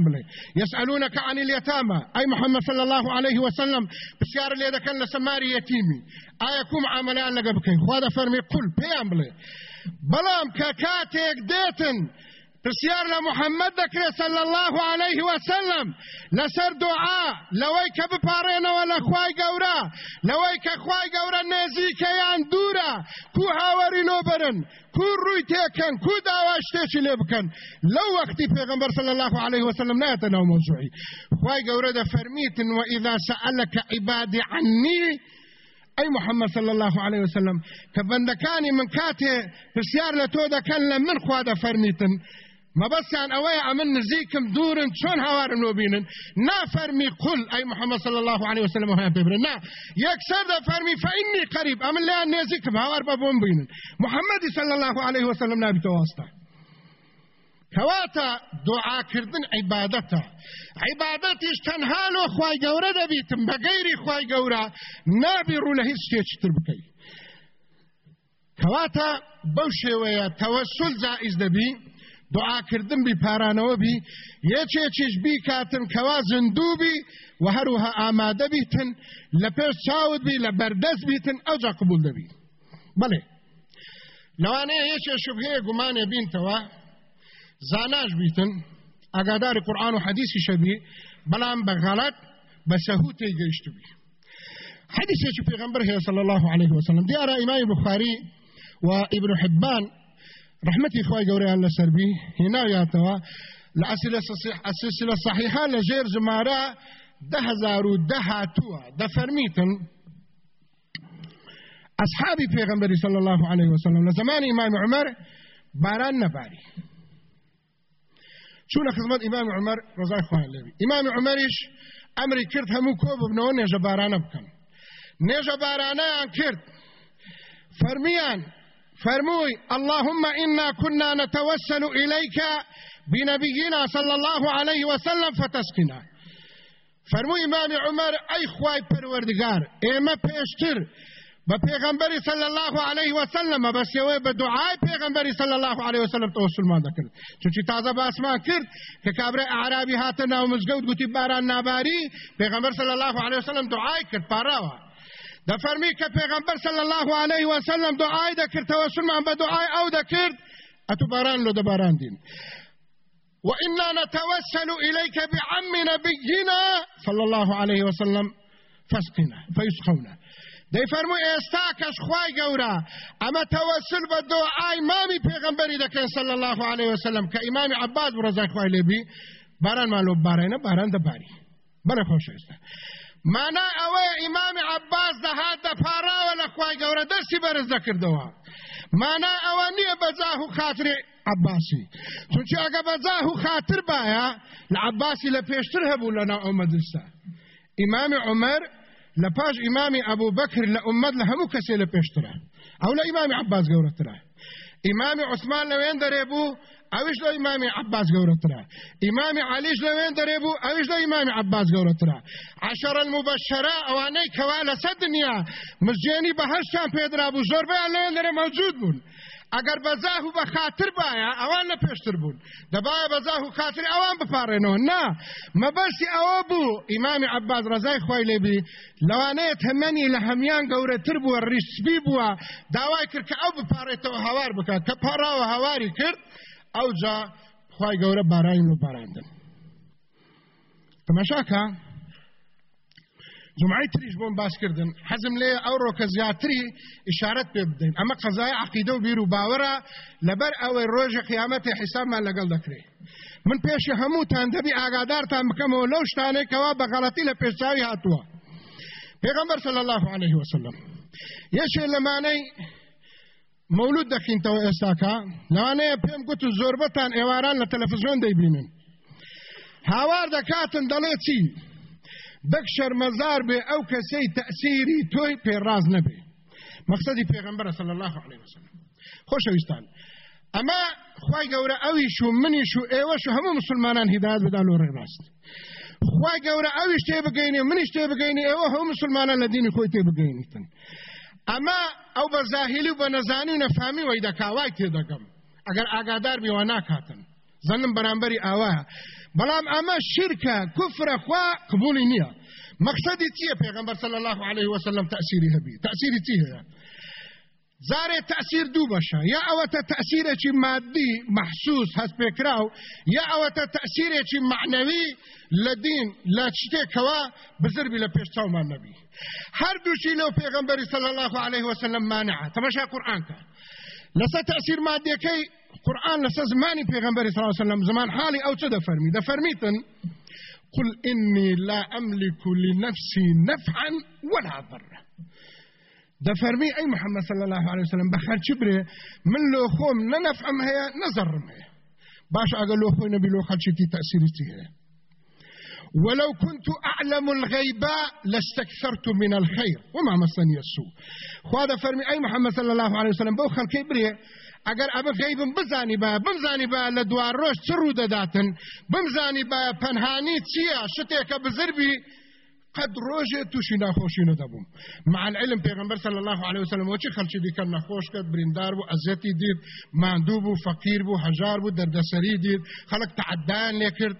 بلي يسألونك عن اليتامى. أي محمد صلى الله عليه وسلم بسيار اللي إذا كان لسماري يتيمي. آيكم عملان لقبكي خواذا فرمي قل بلي بلام ككاتيك ديتن. لە محەممەد دەکرێت سەل الله عليه وسلم. لەسەر دوعا لەوەی کە بپارێنەوە لە خوای گەورە لەوەی کە خوای گەورە نێزیکەیان دوورە کو هاوەری لۆبرن کو ڕووی تێکەن کو داوا شتێکی لێ بکەن لەو وەختی پێغمبەر صلی الله عليه وسلم نایەتە ناو مەوزوعی خوای گەورە دەفەرمیتن وإذا سألك عبادي عني أي محمد صلى الله عليه وسلم كبندكاني من لە تۆ دەکەن لە من خوا دەفەرمیتن مەبەستیان ئەوەیە ئەمن نزیکم دوورن چۆن هاوارم نۆبینن نافەرمی قل ئەی محەممەد صلی الله عليه وسلم هیان پێبرن نا یەکسەر دەفەرمی فإني قریب ئەمن لیان نێزیکم هاوار بە بۆم بینن محەممەدی الله عليه وسلم نابیتەوە واستا کەواتە دوعاکردن عیبادەتە عیبادەتیش تەنها لۆ خوای گەورە دەبیتم بە گەیری خوای گەورە نابی ڕوو لە هیچ شتێکی تر بکەی کەواتە بەو دعاکردن بی پارانەوە بی یەکێکیش بی کاتن کەوا زندوو بی و هەروها ئامادە بیتن لە پێش چاوت بی لە بەردەست بیتن ئەوجا قبول دەبی بڵێ لەوانەیە یەکێ شوبهەیە گومانێ بینتەوە زاناش بیتن ئاگاداری قورآن و حەدیثی شەبی بەڵام بە غەڵەت بە بی. حديث پیغمبر صلى الله عليه وسلم دیارە ئیمامی بخاری و ابن حبان رحمتي خوای گەوریان لەسەر بی هێناویاتەوە لە ئەسیلە صحیحا لە ژێر ژمارە ده هزار و ده هاتووە دەفەرمیتن أصحابي پیغمبری صلى الله عليه وسلم لزمان إمام عمر باران نباري. چون خدمت إمام عمر رضای خواه لبي إمام عمرش أمري كرت همو كوب بنو نيجا باران بكن نيجا بارانان كرت فرميان فرموي اللهم إنا كنا نتوسل إليك بنبينا صلى الله عليه وسلم فتسقنا فرموي إمام عمر أي خواي پروردگار إما پیشتر بپیغمبری صلی الله علیه و سلم بس یو به دعای پیغمبری صلی الله علیه و سلم ما دکرد چونکی تازه باسمان کرد که کابر اعرابی هاتن أو مزگود گوتی باران ناباری پیغمبر صلی الله علیه و سلم دعای کرد دفرمي كبيغمبر صلى الله عليه وسلم دعاي ذكر توسل من بدعاي أو ذكر اتباران له دباران دين وإنا نتوسل إليك بعم نبينا صلى الله عليه وسلم فاسقنا فيسخونا دەی فەرموو ئێستا کەس خوای گەورە ئەمە تەوەسل بە دۆعای مامی پێغەمبەری دەکەن صلی الله عليه وسلم کە ئیمامی عباس ڕزای خوای لێبی باران مالۆ بارێنە باران دەباری بەرە خۆشەویستە مانا ئەوەیە ئیمامی عباس دەهات دەپاراوە لە خوای گەورە دەستی بەرز دەکردەوە مانا ئەوە نییە بەجاه و خاتری عباسی. چونچە ئەگە بەجاه و خاتر باە لە عباسی لە پێشتر هەبوو مەدرسە ئیمامی عمر لە پاش ئیمامی ئەبوو بەکر لە ئومەد لە هەموو کەسێ لە پێشترە ئەو لە ئیمامی عباس گەورەترە ئیمامی عوسمان لەوێن دەرێ بوو ئەوش لە ئیمامی عباس گەورەترە. ئیمامی علیش لەوێن دەرێ بوو ئەوش لە ئیمامی عباس گەورەترە. عشر المبشرە ئەوانەی کەوا لە سەر دنیا مزجێنی بەهشتان پێدرا بوو زۆربیان لەوێن دەرێ مەوجود بوون. ئەگەر بەزاه و بە خاتر باە ئەوان لە پێشتر بوون. دەبایە بەزاه و خاتری ئەوان بپارێنەوە. نا مەبەستی ئەوە بوو ئیمامی عباز ڕزای خۆی لێبی لەوانەیە تەمەنی لە هەمان گەورەتر بووە ڕیسبی بووە داوای کرد کە ئەو بپارێتەوە هاوار بکات کە پاراوە هاواری کرد ئەو جا خی گەورە بارانی و باراندن تەماشاکە؟ جمعی تریش بۆم باسکردن حەزم لێ ئەو ڕۆکە زیاتری ئشارەت پێ بدەین. ئەمە قەزای عقیدە و بیر و باوەرە لەبەر ئەوەی ڕۆژە قیامەتی حیسابمان لەگەڵ دەکرێت من پێشی هەمووتان دەبی ئاگادارتان بکەمەوە لەو شتانێکەوە بە غەڵەتی لە پێشچاوی هاتووە. پێغەمبەر صلی الله عليه وسلم. یەشێ لەمانەی مولود دەکەینتەوە ئێستاکە. لەوانەیە پێم گوت و زۆربەتان ئێواران لە تەلەفزیۆن دەیبینن. هاوار دەکاتن دەڵێ چی؟ بەک شەرمەزار بێ ئەو کەسەی تەسیری تۆی پێڕاز نەبێ. مەقصدی پێغمبەر صلی الله عليه وسلم. خۆشەویستان. ئەمە خی گەورە ئەویش و منیش و ئێوەش و هەموو مسلمانان هیداات بدا لۆ ڕێڕاست خی گەورە ئەویش تێ بگەینێ منیش تێ بگەینی ئێوە هەموو مسلمانان لە دینی خۆی تێ بگەینیتن. ئەمە ئەو بە زاهیلی و بە نەزانی و نەفامی وەی دەکاوای تێ دەگەم. ئەگەر ئاگادار بیوە ناکاتن زەنم بەرامبەری ئاوایە بەڵام ئەمە شرکە کوفرە خوا قبولی نییە مەقصدی چییە پێغمبەر صلی الله عليه وسلم تأثیری هەبی تأثیری چی هەیە زارێ تأثیر دوو بەشە یا ئەوەتە تأثیرێکی مادی محسوس هەست پێکراو یا ئەوەتە تأثیرێکی معنەوی لە دین لە شتێکەوە بزربی لە پێش چاومان نەبی هەردووشی لەو پێغمبەری صلی الله عليه وسلم مانعە تەمەشا قورآنکە لەسەر تأثیر مادیەکەی قرآن لسه زماني پیغمبر صلى الله عليه وسلم؟ زمان حالي څه د فرمي؟ د فرميتن قل إني لا أملك لنفسي نفعا ولا ضرا. ده فرمي أي محمد صلى الله عليه وسلم بخار شبره من لو خوم ننفعم هي نظرم هي باش أقل لو خوي نبي لو خلشتي ولو كنت أعلم الغيباء لاستكثرت من الخير. وما مسني السوء. خواده فرمي أي محمد صلى الله عليه وسلم بو خلقي ئەگەر ئەمە غیبم بزانی بە بمزانی بە لە دوار ڕۆژ چ ڕوو دەداتن بمزانی بە پەنهانی چییە شتێکە بزربی قد توشي ناخوشي ندبوم مع العلم پیغمبر صلى الله عليه وسلم وچی خلچی دی کن ناخوش کد بریندار بو ازیتی دید ماندوب بو فقیر بو حجار بو دردسری دید خلق تعدان لیکرد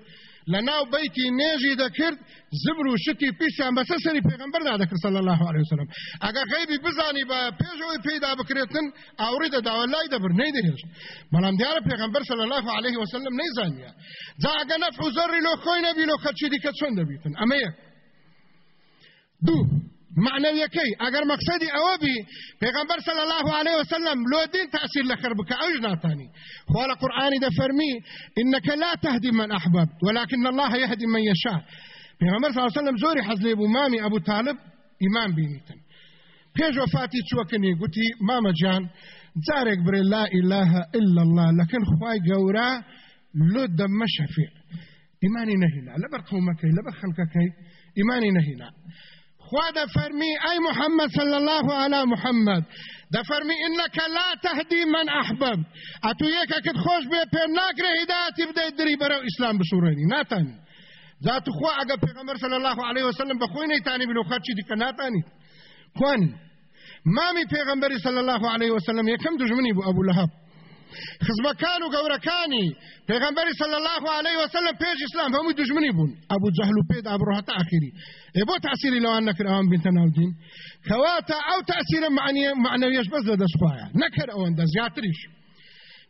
لناو بيتي نيجي ذكرت زبر وشتي بيشان بس سري پیغمبر دا ذكر صلى الله عليه وسلم. اگر غيبي بزاني با پیجوي پیدا بکرتن اورید دا والله دبر نه دیش ملام دیار پیغمبر صلى الله عليه وسلم نه زانيا ځا اگر نفع زر لو خوي نبي لو خدشي دي كڅون دبيتن اما دو معنویەکەی ئەگەر مەقصدی ئەوە بی پێغمبەر صلی الله عليه وسلم لو دين تأثير لخر بك أوج ناتاني خوال قرآن ده فرمي إنك لا تهدي من أحببت ولكن الله يهدي من يشاء پێغمبەر صلی الله عليه وسلم زۆری حەز لێ بوو مامی ئەبوو طالب ئیمان بینیتن. پێش وفاتی چوەکنی گوتی مامە جان جارێک برێ لا إله إلا الله لكن خوای گەورە لۆ دەمە شەفیع ئیمانی نەهینا لەبەر قومەکەی لەبەر خەڵکەکەی ئیمانی نەهینا خوا ده فرمي أي محمد صلى الله على محمد ده فرمي إنك لا تهدي من أحبب أتو يكا كد خوش بي پیر ناكره هدايتي بده دري برو إسلام بسوريني ناتاني ذات خوا أقا پیغمبر صلى الله عليه وسلم بخويني تاني بلو خدشي دي ناتاني خواني مامي پیغمبر صلى الله عليه وسلم يكم دجمني بو أبو لهب خزمەکان و گەورەکانی پێغمبەری صلی الله عليه وسلم پێش ئیسلام هەمووی دژمنی بوون. ئەبوو جەهل و پێد ئابڕۆهەتا ئاخری. ێ بۆ تاسیری لەوان نەکرد ئەوان بنتە ناودین؟ کەواتە ئەو تاسیرە معنەویش بەس لە دەستخوایە. نەکرد ئەوەندە زیاتریش.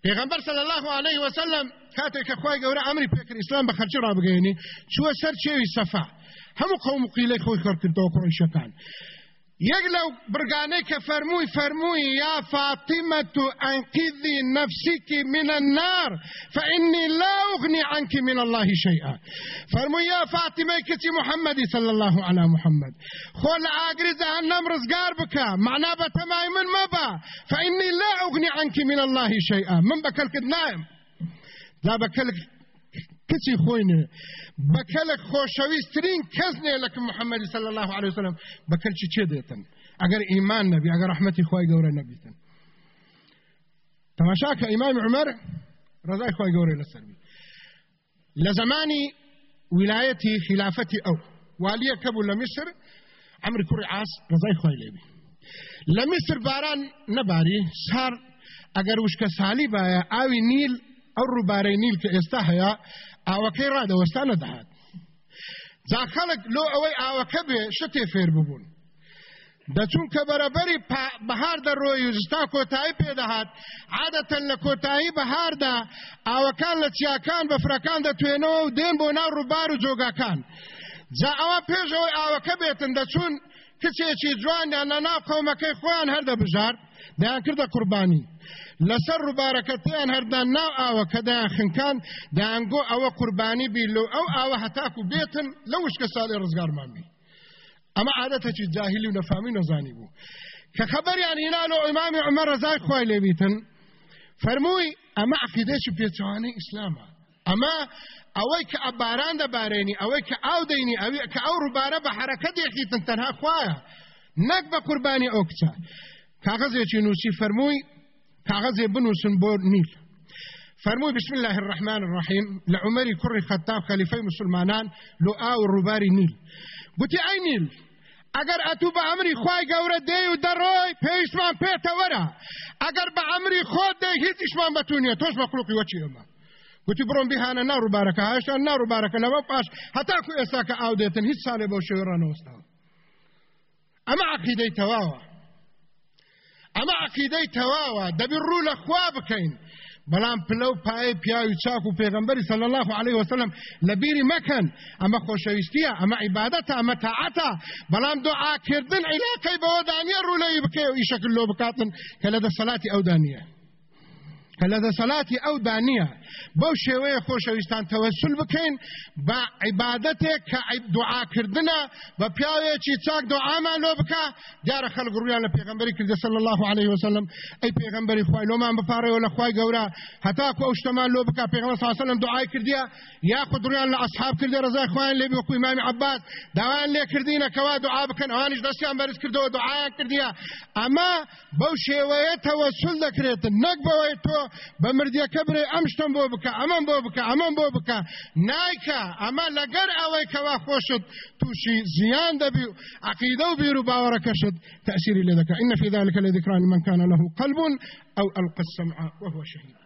پێغمبەر صلی الله عليه وسلم کاتێک کە خوای گەورە ئەمری پێکرد ئیسلام بە خەرچی ڕابگەێنی چووە سەر چێوی سەفا. هەموو قوم قیلەی خۆی کڕکردەوە قڕیشەکان. یەک لەو فەرمووی فەرمووی یا فاتمة أنقذي نفسك من النار فإني لا أغني عنك من الله شيئا فرمووی یا فاتمة كتي محمد صلى الله على محمد. خۆ لە ئاگری جهنم ڕزگار بکە معنا بە من مەبە فإني لا أغني عنك من الله شيئا من بەکەلکت نایم. لا بەکەلک کچی خۆینێ بەکەلک خۆشەویستترین کەس نێ لەکە محەممەدی صلی الله عليه وسلم. بەکەلچی چێ دێتن؟ ئەگەر ئیمان نەبی ئەگەر ڕحمەتی خۆی گەورە نەبیتن. تەماشاکە ئیمام عمەر ڕزای خۆی گەورەی لەسەروی لە زمانی ویلایەتی خلافەتی ئەو والیە کەبوو لە میسر عمر کوڕی عاس ڕزای خۆی لێبی لە میسر باران نەباری سار ئەگەر وشکە سالی باە ئاوی نیل ئەو ڕووبارەی نیل کە ئێستا هەیە ئاوەکەی ڕادەوەستا نەدەهات جا خەڵک لۆ ئەوەی ئاوەکە بێ شتێ فێر ببوون. دەچون کە بەرەبەری بەهار دەڕۆی و زستا کۆتایی پێدەهات عادەتەن لە کۆتایی بەهاردا ئاوەکان لە چیاکان بە فرەکان دەتوێنەوە و دێن بۆ ناو ڕووبار و جۆگاکان. جا ئەوە پێشەوەی ئاوەکە بێتن دەچون کچێکی جوانیان لە ناو قەومەکەی خۆیان هەردەبژار دەیان کردە قوربانی. لەسەر ڕووبارەکەتیان هەردان ناو ئاوە کە دایان خنکان دایانگۆ ئەوە قوربانی بی لەو ئەو ئاوە هەتاکو بێتن لە وشکە ساڵی ڕزگارمان بی ئەمە عادەتێکی جاهلی و نەفامی نەزانی بوو. کە خەبەریان هینان و ئیمامی عمەر ڕزای خوای لێبیتن فەرمووی ئەمە عقیدەیەکی پێچوانەی ئیسلامە. ئەمە ئەوەی کە ئەباران دەبارێنی ئەوەی کە ئاو دەینی ئەوەی کە ئەو ڕووبارە بە حرەکە دێخیتن تەنها خوایە. نەک بە قوربانی ئەو کچە. کاغەزێکی نووسی فەرمووی کاغذي بنوسن بور نيل. فرموي بسم الله الرحمن الرحيم. لعمري كري خطاب خليفي مسلمانان لو آو الرباري نيل. قلت أي نيل اگر أتو با امری خواه گوره دی و دروی پیشمان پیتا ورا. اگر با امری خود دی هیچ إشمان بتونیه توش مخلوقی وچی اما قلت برون بهانه نارو بارکه هاشان نبا پاش حتی کو اساک آو دیتن هیچ سالی بو شویران وستاو أما عقیده تواوه ئەمە عقیدەی تەواوە دەبی ڕوو لە خوا بکەین بەڵام پلە و پایە پیاوی چاک و پێغمبەری صلی الله عليه وسلم لە بیری مەکەن ئەمە خۆشەویستیە ئەمە عیبادەتە ئەمە تاعەتە بەڵام دوعاکردن عیلاکەی بەوە دانیە ڕوولەی بکێ و ئیشەکل لۆ بکاتن کە لە دەسەڵاتی ئەو کە لە دەسەڵاتی ئەو دانیە بەو شێوەیە خۆشەویستان تەوەسل بکەین بە عیبادەتێک کە دوعاکردنە بە پیاوێکی چاک دوعامان لۆ بکە. دیارە خەڵک ڕویان لە پێغمبەری کردە صلی الله عليه وسلم. ئەی پێغمبەری خوای لۆمان بپارەوە لە خوای گەورە. هەتاکو ئەو شتەمان لۆ بکە پێغمبەر صلی الله عليه وسلم دوعای کردیە یاخود ڕویان لە ئەصحاب کردە ڕزای خوایان لێبی وەکو ئیمامی عباس. داوایان لێ کردینە کەوا دوعا بکەن ئەوانیش دەستیان بەرز کردەوە دوعایان کردیە. ئەمە بەو شێوەیە تەوەسل دەکرێتن نەک بەوەی تۆ بە مردیەکە برێ ئەم شتم بۆ بکە ئەمەم بۆ بکە ئەمەم بۆ بکە نایکە ئەمە لەگەر ئەوەی کەوا خۆشت تووشی زیان دەبی عقیدە و بیر و باوەڕەکەشت تأثیری لێ دەکە في ذلك لذكرى لمن كان له قلب أو ألقى السمع وهو شهيد.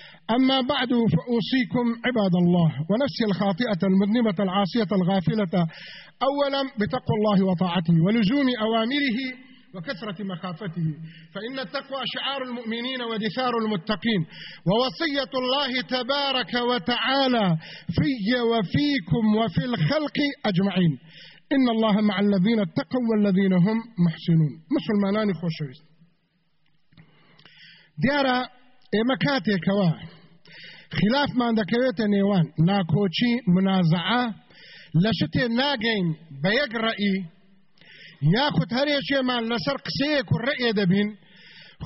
أما بعد فأوصيكم عباد الله ونفسي الخاطئة المذنبة العاصية الغافلة. أولا بتقوى الله وطاعته ولزوم أوامره وكثرة مخافته. فإن التقوى شعار المؤمنين ودثار المتقين. ووصية الله تبارك وتعالى في وفيكم وفي الخلق أجمعين. إن الله مع الذين اتقوا والذين هم محسنون. مسلمانان خوشويست ديارة ئێمە کاتێکەوە خلافمان دەکەوێتە نێوان ناکۆچی منازعە لە شتێ ناگەین بە یەک ڕئی یاخود هەرێکێمان لەسەر قسەیەک و ڕێ دەبین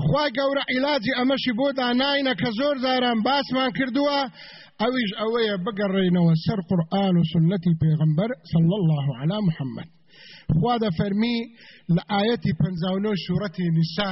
خوا گەورە عیلاجی ئەمەشی بۆ داناینە کە زۆر زاران باسمان کردووە ئەویش ئەوەیە بگەڕێنەوە سەر قورآن و سنەتی پێغمبەر صل الله على محمد. خوا دەفەرمی لە ئاەتی شوورەتی نیسا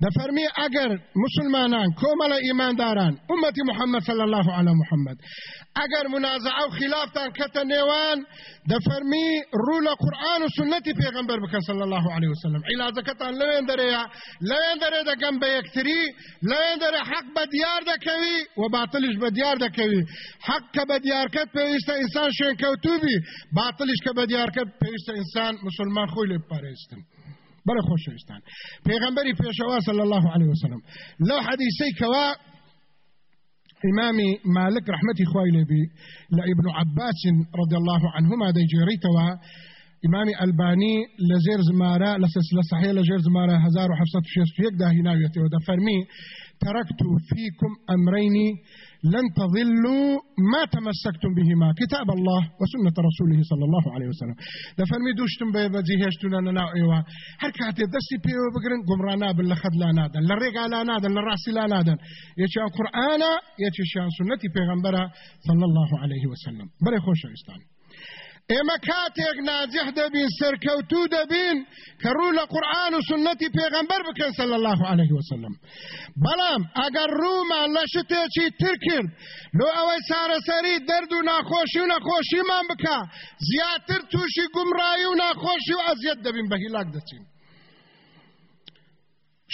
تأويله دفرمي اگر مسلمانان کومل ایمانداران امتی محمد صلی الله علی محمد اگر منازعه و خلافتان کته نیوان دفرمي رول قرآن و سنت پیغمبر بکن صلی الله علیه وسلم علاج کتان لوین دریا لوین دریا د گم به یکتری لوین دریا حق بدیار دکوي و باطلش بدیار دکوي حق که بدیار کت پیوسته انسان شین کوتوبی باطلش که بدیار کت پیوسته انسان مسلمان خوی پارستن بەڵێ خۆشەویستان پێغەمبەری پێشەوا صلی الله عليه وسلم. لو حدیثەی کەوا إمامي مالك رحمتي خوای لێبی لابن عباس رضي الله عنهما دەیجێڕیتەوە إمامي ألباني لزير زمارة لسلسلة صحيحة لزير شيست يك داهي ناويته وده فرمي تركت فيكم أمرين لن تضلوا ما تمسكتم بهما. كتاب الله وسنة رسوله صلى الله عليه وسلم. ده فرمي دوشتم بي بجيهشتون أنا ناو إيوا. هر كاتي دستي بيو بقرن قمرانا باللخد لا نادن. للرقع لا نادن للرأس لا نادن. يتشان قرآن يتشان سنتي پیغمبرا صلى الله عليه وسلم. بري خوش استان ئێمە کاتێک ناجح دەبین سەرکەوتوو دەبین کە ڕوو لە قورآن و سنەتی پێغەمبەر بکەن سەل الله عليه وسلم. بەڵام ئەگەر ڕوومان لە شتێکی تر کرد لۆ ئەوەی سارەسەری دەرد و ناخۆشی و نەخۆشیمان بکە زیاتر تووشی گومڕایی و ناخۆشی و ئەزیەت دەبین بە هیلاک دەچین.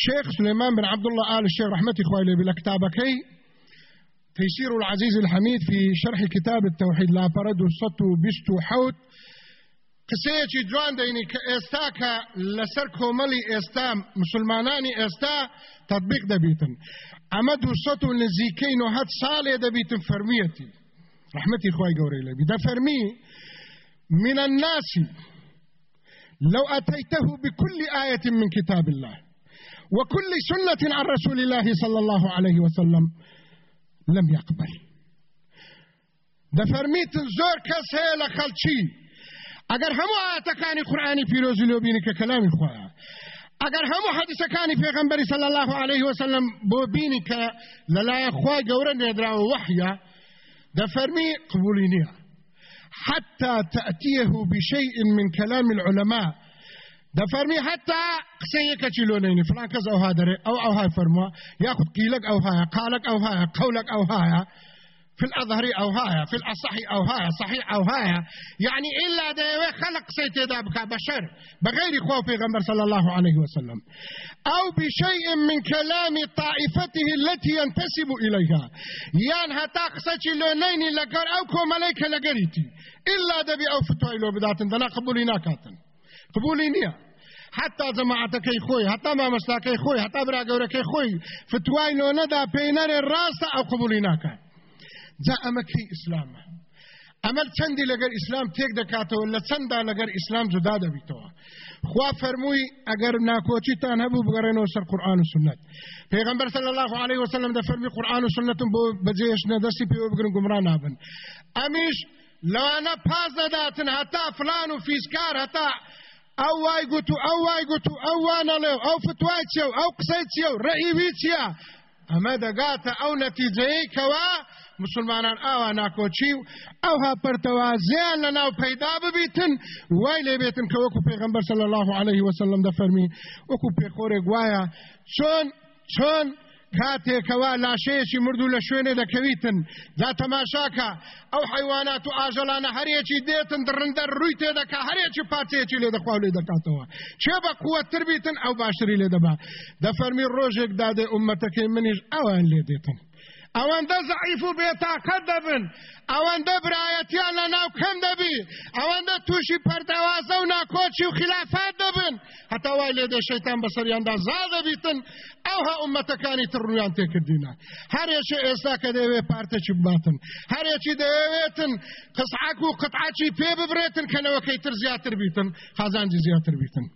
شيخ سليمان بن عبد الله آل الشيخ رحمتي خوالي بلا كتابكي تيسير العزيز الحميد في شرح كتاب التوحيد. لا برد سطو بستو حوت. قسەیەکی جوان دەینی کە ئێستا کە لەسەر کۆمەڵی ئێستا مسلمانانی ئێستا تطبیق دەبیتن ئەمە دووسەد و نزیکەی نۆهەت ساڵێ دەبیتن فەرمیەتی رحمەتی خی دەفەرمی من الناس لو أتيته بكل آية من كتاب الله وكل سنة عن رسول الله صلى الله عليه وسلم لم يقبل. دفرميت زور كس هي لخلچي اگر همو آياتكاني قرآني پیروزی لو بینی که کلامی خواه اگر همو حدیثکانی پیغمبری صلی الله علیه وسلم بو بینی که للای خواه گوره ندرا وحیا دفرمي قبولينيها حتى تأتيه بشيء من كلام العلماء. دفرمي حتى قسيك تشيلونين فلان كذا أو هذا أو أو هاي فرما يأخذ قيلك أو هاي قالك أو هاي قولك أو هاي في الأظهر أو هاي في الأصح أو هاي صحيح أو هاي يعني إلا ده خلق سيت دابك بشر بغير خوف غمر صلى الله عليه وسلم. أو بشيء من كلام طائفته التي ينتسب إليها. يان هتا قسيت لونين لقر أو كوماليك لقريتي. إلا دبي أو فتوى لو بدات دنا قبولي ناكاتن. قبولي نية. حتى جماعتكي خوي حتى ما مسلاكي خوي حتى برا گوركي خوي فتوای لو ندا پینر راست أو قبولی ناکا جا امکی إسلام. عمل چندی لەگەر ئیسلام تێک دەکاتەوە لە چەندا لەگەر ئیسلام جودا دەبیتەوە خوا فەرمووی ئەگەر ناکۆچیتان هەبوو بگەڕێنەوە سەر قورآن و سنت. پێغمبەر صلی الله عليه وسلم دەفەرمی قورآن و سنتم بۆ بەجێشنە دەستی پێوە بگرن گومڕان نابن ئەمیش لەوانە پاس دەداتن هەتا فلان و فیسکار هەتا ئەو وای گوت و ئەو وای گوت و ئەو وانەڵێ ئەو فتوای چێ و ئەو قسەی چێ و ڕئیوی چییە؟ ئەمە دەگاتە ئەو نەتیجەیە کەوا مسلمانان ئاوا ناکۆچی و ئەوها پەرتەوازیان لە ناو پەیدا ببیتن. وای لێ بێتن کە وەکو پێغمبەر صلی الله عليه وسلم دەفەرمی وەکو پێخۆرێک وایە چۆن چۆن کاتێکەوە لاشەیەکی مردوو لە شوێنێ دەکەویتن. دا تەماشاکە ئەو حیوانات و ئاژەلانە هەرێکی دێتن درڕندە ڕووی تێدەکا هەرێکی پارچەیەکی لێ دەخوا لێ دەکاتەوە. چێ بە قووەتر بیتن ئەو باشتری لێ دەبا. دەفەرمی ڕۆژێک دادێ ئومەتەکەی منیش ئەوان لێ دێتن. ئەوەندە زعیف و بێتاقەت دەبن. ئەوەندە برایەتیان لە ناو کەم دەبی. ئەوەندە تووشی پەردەوازە و ناکۆچی و خلافات دەبن. هەتا وای لێ دەشەیتان بەسەریاندا زا دەبیتن ئەوها ئومەتەکانی تڕویان تێکردینە. هەرێکی ئێستا کە دەوێ پارتێکی بباتن. هەرێکی دەوێتن قسعاک و قطعاچی پێ ببرێتن کەنەوەکەی تر زیاتر بیتن خازانجی زیاتر بیتن.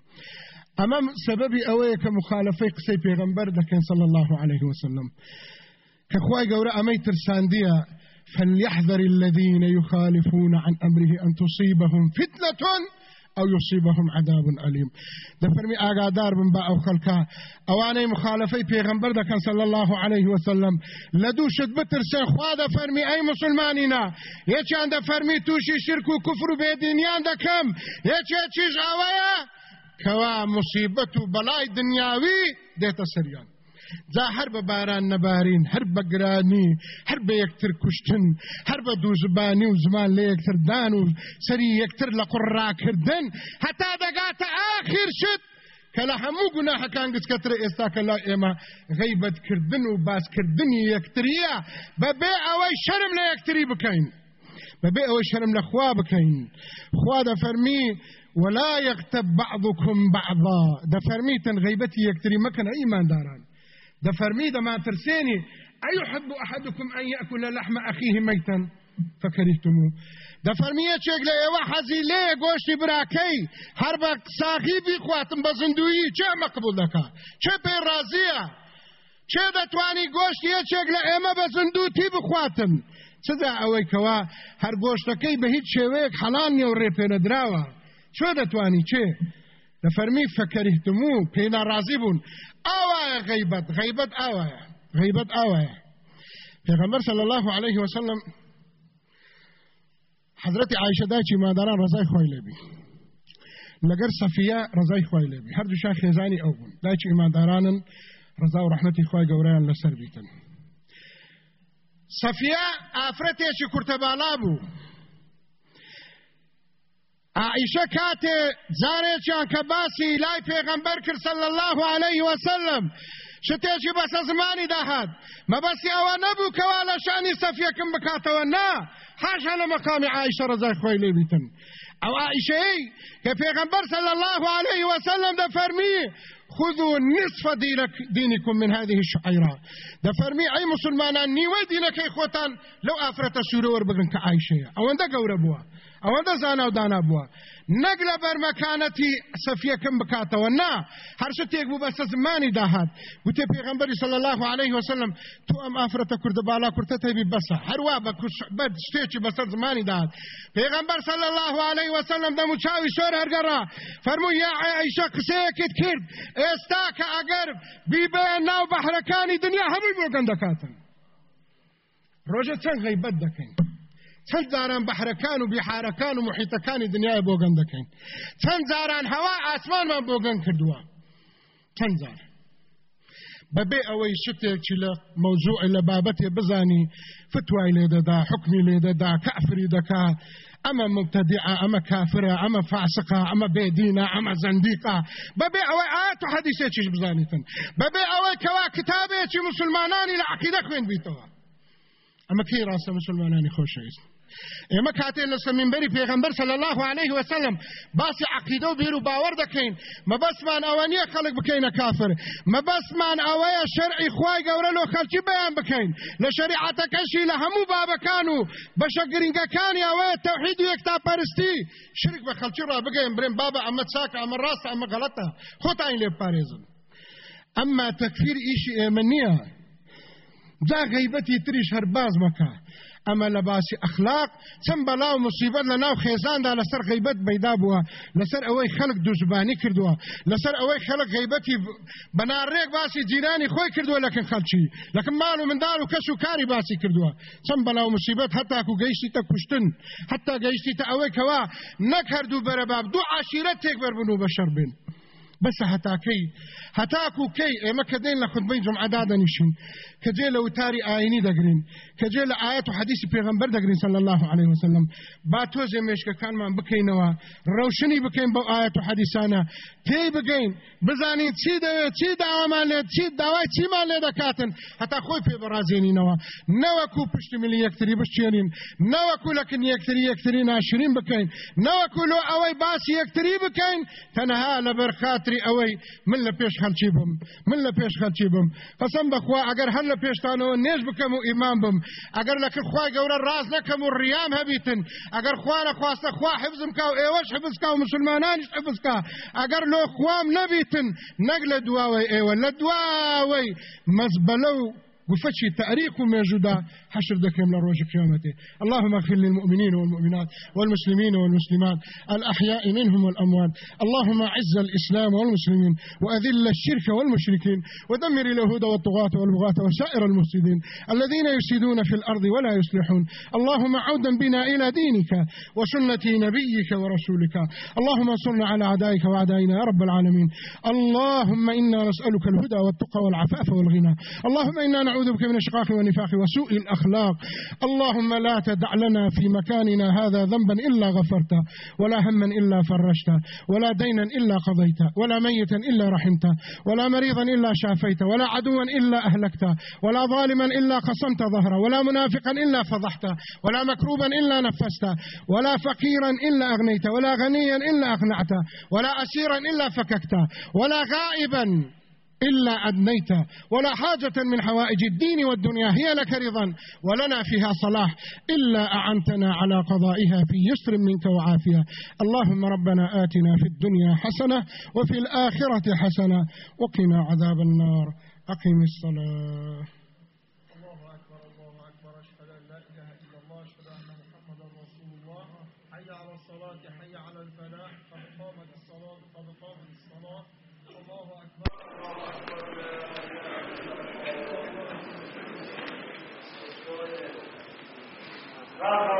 ئەمە سببی ئەوەیە کە مخالفەی قسەی پێغەمبەر دەکەن صلی الله عليه وسلم. كخواي قورا أمي ترساندية فليحذر الذين يخالفون عن أمره أن تصيبهم فتنة أو يصيبهم عذاب أليم. دفرمي آقادار با أو خلقا. أواني مخالفي پیغمبر دكان صلى الله عليه وسلم. لدو خوا دفرمي أي مسلمانينا يچان دفرمي توشي شرك وكفر بيدينيان دكم يچي چيش آويا كوا مصيبة بلاي دنياوي ديتا سريان هەر بە باران نەبارین هەر بە گرانی هەر بە یەکتر کوشتن بە دوو زبانی و زمان لە یەکتردان و سەری یەکتر لە قڕاکردن هەتا دەگاتە ئاخر شت کە لە هەموو گوناحەکان گچکەترە ئێستا کە لا ئێمە غیبەتکردن و باسکردنی یەکتریە بەبێ ئەوەی شەرم لە یەکتری بکەین بەبێ ئەوەی شەرم لە خوا بکەین خوا دەفەرمی ولا يغتب بعضكم بعضا. دفرميتن غيبتي يكتري مكن أيمان داران. ده فرمي ده ما ترسيني أيحب أحدكم أن يأكل لحم أخيه ميتا؟ فكرهتموه ده فرمي چك لأيوا حزي ليه گوشت براكي هربا ساقي بيخواتم بزندوي چه مقبول دكا چه بين رازيه چه دتواني گوشت يچك لأيما بزندوتي بخواتم چدا ئەوەی کەوا هەر گۆشتەکەی بە هیچ شێوەیەک حەڵان نیە و ڕێپێنەدراوە چۆ دەتوانی؟ چێ؟ دەفەرمی فەکەریتموو پێینا ڕازی بوون. ئاوایە غیبەت غیبەت ئاوایە غیبەت ئاوایە پێغەمبەر صلی الله عليه وسلم حضرت عائشة داچی ماداران ڕزای خۆی لێبی. لەگەر سەفیە ڕزای خۆی لێبی. هەردووشان خێزانی ئەو بوون. داچی ئیماندارانن ڕزا و ڕحمەتی خۆی گەوریان لەسەر بیتن. سەفیە ئافرەتێکی کورتەباڵا بوو. عائشە کاتێ جارێکیان کە باسی لای پێغەمبەر کرد صلی الله عليه وسلم. شتێکی بەسە زمانی داهات مەبەسی ئەوە نەبوو کەوا لە شانی سەفیەکەم بکاتەوە نا. حاشا لە مەقامی عائشە ڕزای خۆی لێ بیتن ئەو عائشەی کە پێغەمبەر صلی الله عليه وسلم دەفەرمی خذوا نصف دينك دينكم من هذه الشعيرة ده فرمي أي مسلمان نيوي دينك إخوتان لو أفرت سورة وربقن كعائشة أو أنت قوربوا ئەوەندە زانا و دانا بووە. نەک لە بەرمەکانەتی سەفیەکەم بکاتەوە. نا هەرش تێک بوو بەسە زمانی داهات. وتێ پێغمبەری صلی الله عليه وسلم تو ئەم ئافرەتە کوردە بالا کورتە تێبی بەسە. هەروە بە شتێکی بەسە زمانی داهات. پێغمبەر صلی الله عليه وسلم دەمو چاوی شۆر هەرگەڕا. فەرمووی یا عائشە قسەیەکت کرد؟ ئێستا کە ئەگەر بیبێ ناو بەحرەکانی دنیا هەمووی بۆ گەندەکاتن. ڕۆژە چەند غیبەت دەکەین. چەند جاران بەحرەکان و بیحارەکان و محیتەکانی دنیای بۆ گەن دەکەین چەند جاران هەوا ئاسمانمان بۆ گەن کردووە. چەند جار. بەبێ ئەوەی شتێکی لە مەوزوع لە بابەتێ بزانی فتوای لێ دەدا حکمی لێ دەدا کەفری دەکا. ئەمە مبتدعە ئەمە کافرە ئەمە فاسقە ئەمە بێدینە ئەمە زەندیقە. بەبێ ئەوەی ئاەت و حەدیسێکیش بزانیتن. بەبێ ئەوەی کەوا کتابێکی مسلمانانی لە عقیدە خوێن بیتەوە ئەمە کەی ڕاستە مسلمانانی خۆشەویست؟ ئێمە کاتێن لە سەمینبەری پێغمبەر صلی الله عليه وسلم باسی عقیدە و بیر و باوەڕ دەکەین. مەبەسمان ئەوە نییە خەڵک بکەینە کافر. مەبەسمان ئەوەیە شەرعی خوای گەورە لۆ خەلکی بەیان بکەین. لە شریعەتەکەشی لە هەموو بابەکان و بەشە گرنگەکانی ئەوەیە تەوحید و یەکتا پەرستی. شرک بە خەلکی ڕا بگەین برێن بابە ئەمە چاکە ئەمە ڕاستە ئەمە غەڵەتە خۆتان لێ پارێزن. ئەمما تەکفیر ئیشی ئێمە نییە. جا غیبەتی تریش هەر باز مەکە. ئەمە لە باسی ئەخلاق چەند بەلاو مصیبەت لە ناو خێزاندا لەسەر غیبەت بەیدا بووە لەسەر ئەوەی خەڵک دوژبانی کردووە لەسەر ئەوەی خەڵک غیبەتی بەناڕێک باسی جیرانی خۆی کردووە لەکن خەلچی لەکن ماڵ و منداڵ و کەس و کاری باسی کردووە چەند بەلاو مصیبەت هەتاکو گەیشتیتە کوشتن حتا گەیشتیتە ئەوەی کەوا نەک هەردوو بەرەباب دوو عشیرەت تێک بەربن و بەشەر بن. بس هەتاکەی هەتاکو کەی ئێمە کە دێن لە خودبەی جمعدا دەنیشین کە جێ لە وتاری ئاینی دەگرین کە جێ لە ئاەت و حەدیسی پێغمبەر دەگرین صلی الله عليه وسلم. با تۆزێ مێشکەکانمان بکەینەوە ڕەوشنی بکەین بەو ئاەت و حەدیسانە پێی بگەین بزانین چی دەوێت چی داوامان لێ چی داوای چیمان لێ دەکاتن هەتا خۆی پێ بەڕازێنینەوە نەوەکو پشتی ملی یەکتری بشتێنین نەوەکو لەکن یەکتری یەکتری ناشرین بکەین نەوەکو لۆ ئەوەی باسی یەکتری بکەین تەنەها لە بەرخاتری ئەوەی من لە پێش خەلچی بم من لە پێش خەلچی بم. قەسەم بەخوا ئەگەر هەر لە پێشتانەوە نێژ بکەم و ئیمان بم. ئەگەر لە خوای گەورە ڕاز نەکەم و ڕیام هەبیتن. ئەگەر خوا لە خواستە خوا حفزم کا و ئێوەش حفزکا و مسلمانانیش حفزکا ئەگەر لۆ خوام نەبیتن نەک لە دواوەی ئێوە لە دواوەی مەزبەلە و قفتشي تأريق موجودة حشر دكهم لروج قيامته اللهم اغفر للمؤمنين والمؤمنات والمسلمين والمسلمات الأحياء منهم والأموات. اللهم عز الإسلام والمسلمين وأذل الشرك والمشركين ودمر اليهود والطغاة والبغاة وسائر المفسدين الذين يفسدون في الأرض ولا يصلحون. اللهم عودا بنا إلى دينك وسنة نبيك ورسولك. اللهم انصرنا على أعدائك وأعدائنا يا رب العالمين. اللهم إنا نسألك الهدى والتقى والعفاف والغنى. اللهم إنا نعوذ بك من الشقاق والنفاق وسوء الأخلاق. اللهم لا تدع لنا في مكاننا هذا ذنبا إلا غفرته ولا هما إلا فرجته ولا دينا إلا قضيته ولا ميتا إلا رحمته ولا مريضا إلا شافيته ولا عدوا إلا أهلكته ولا ظالما إلا قسمت ظهره ولا منافقا إلا فضحته ولا مكروبا إلا نفسته ولا فقيرا إلا أغنيته ولا غنيا إلا أقنعته ولا أسيرا إلا فككته ولا غائبا إلا أدنيته. ولا حاجة من حوائج الدين والدنيا هي لك رضا ولنا فيها صلاح إلا أعنتنا على قضائها في يسر منك وعافية. اللهم ربنا آتنا في الدنيا حسنة وفي الآخرة حسنة وقنا عذاب النار. أقم الصلاة. Raja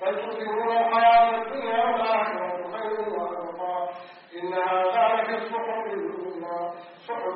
فذكر إنما أنت مذكر لست عليهم بمسيطر إلا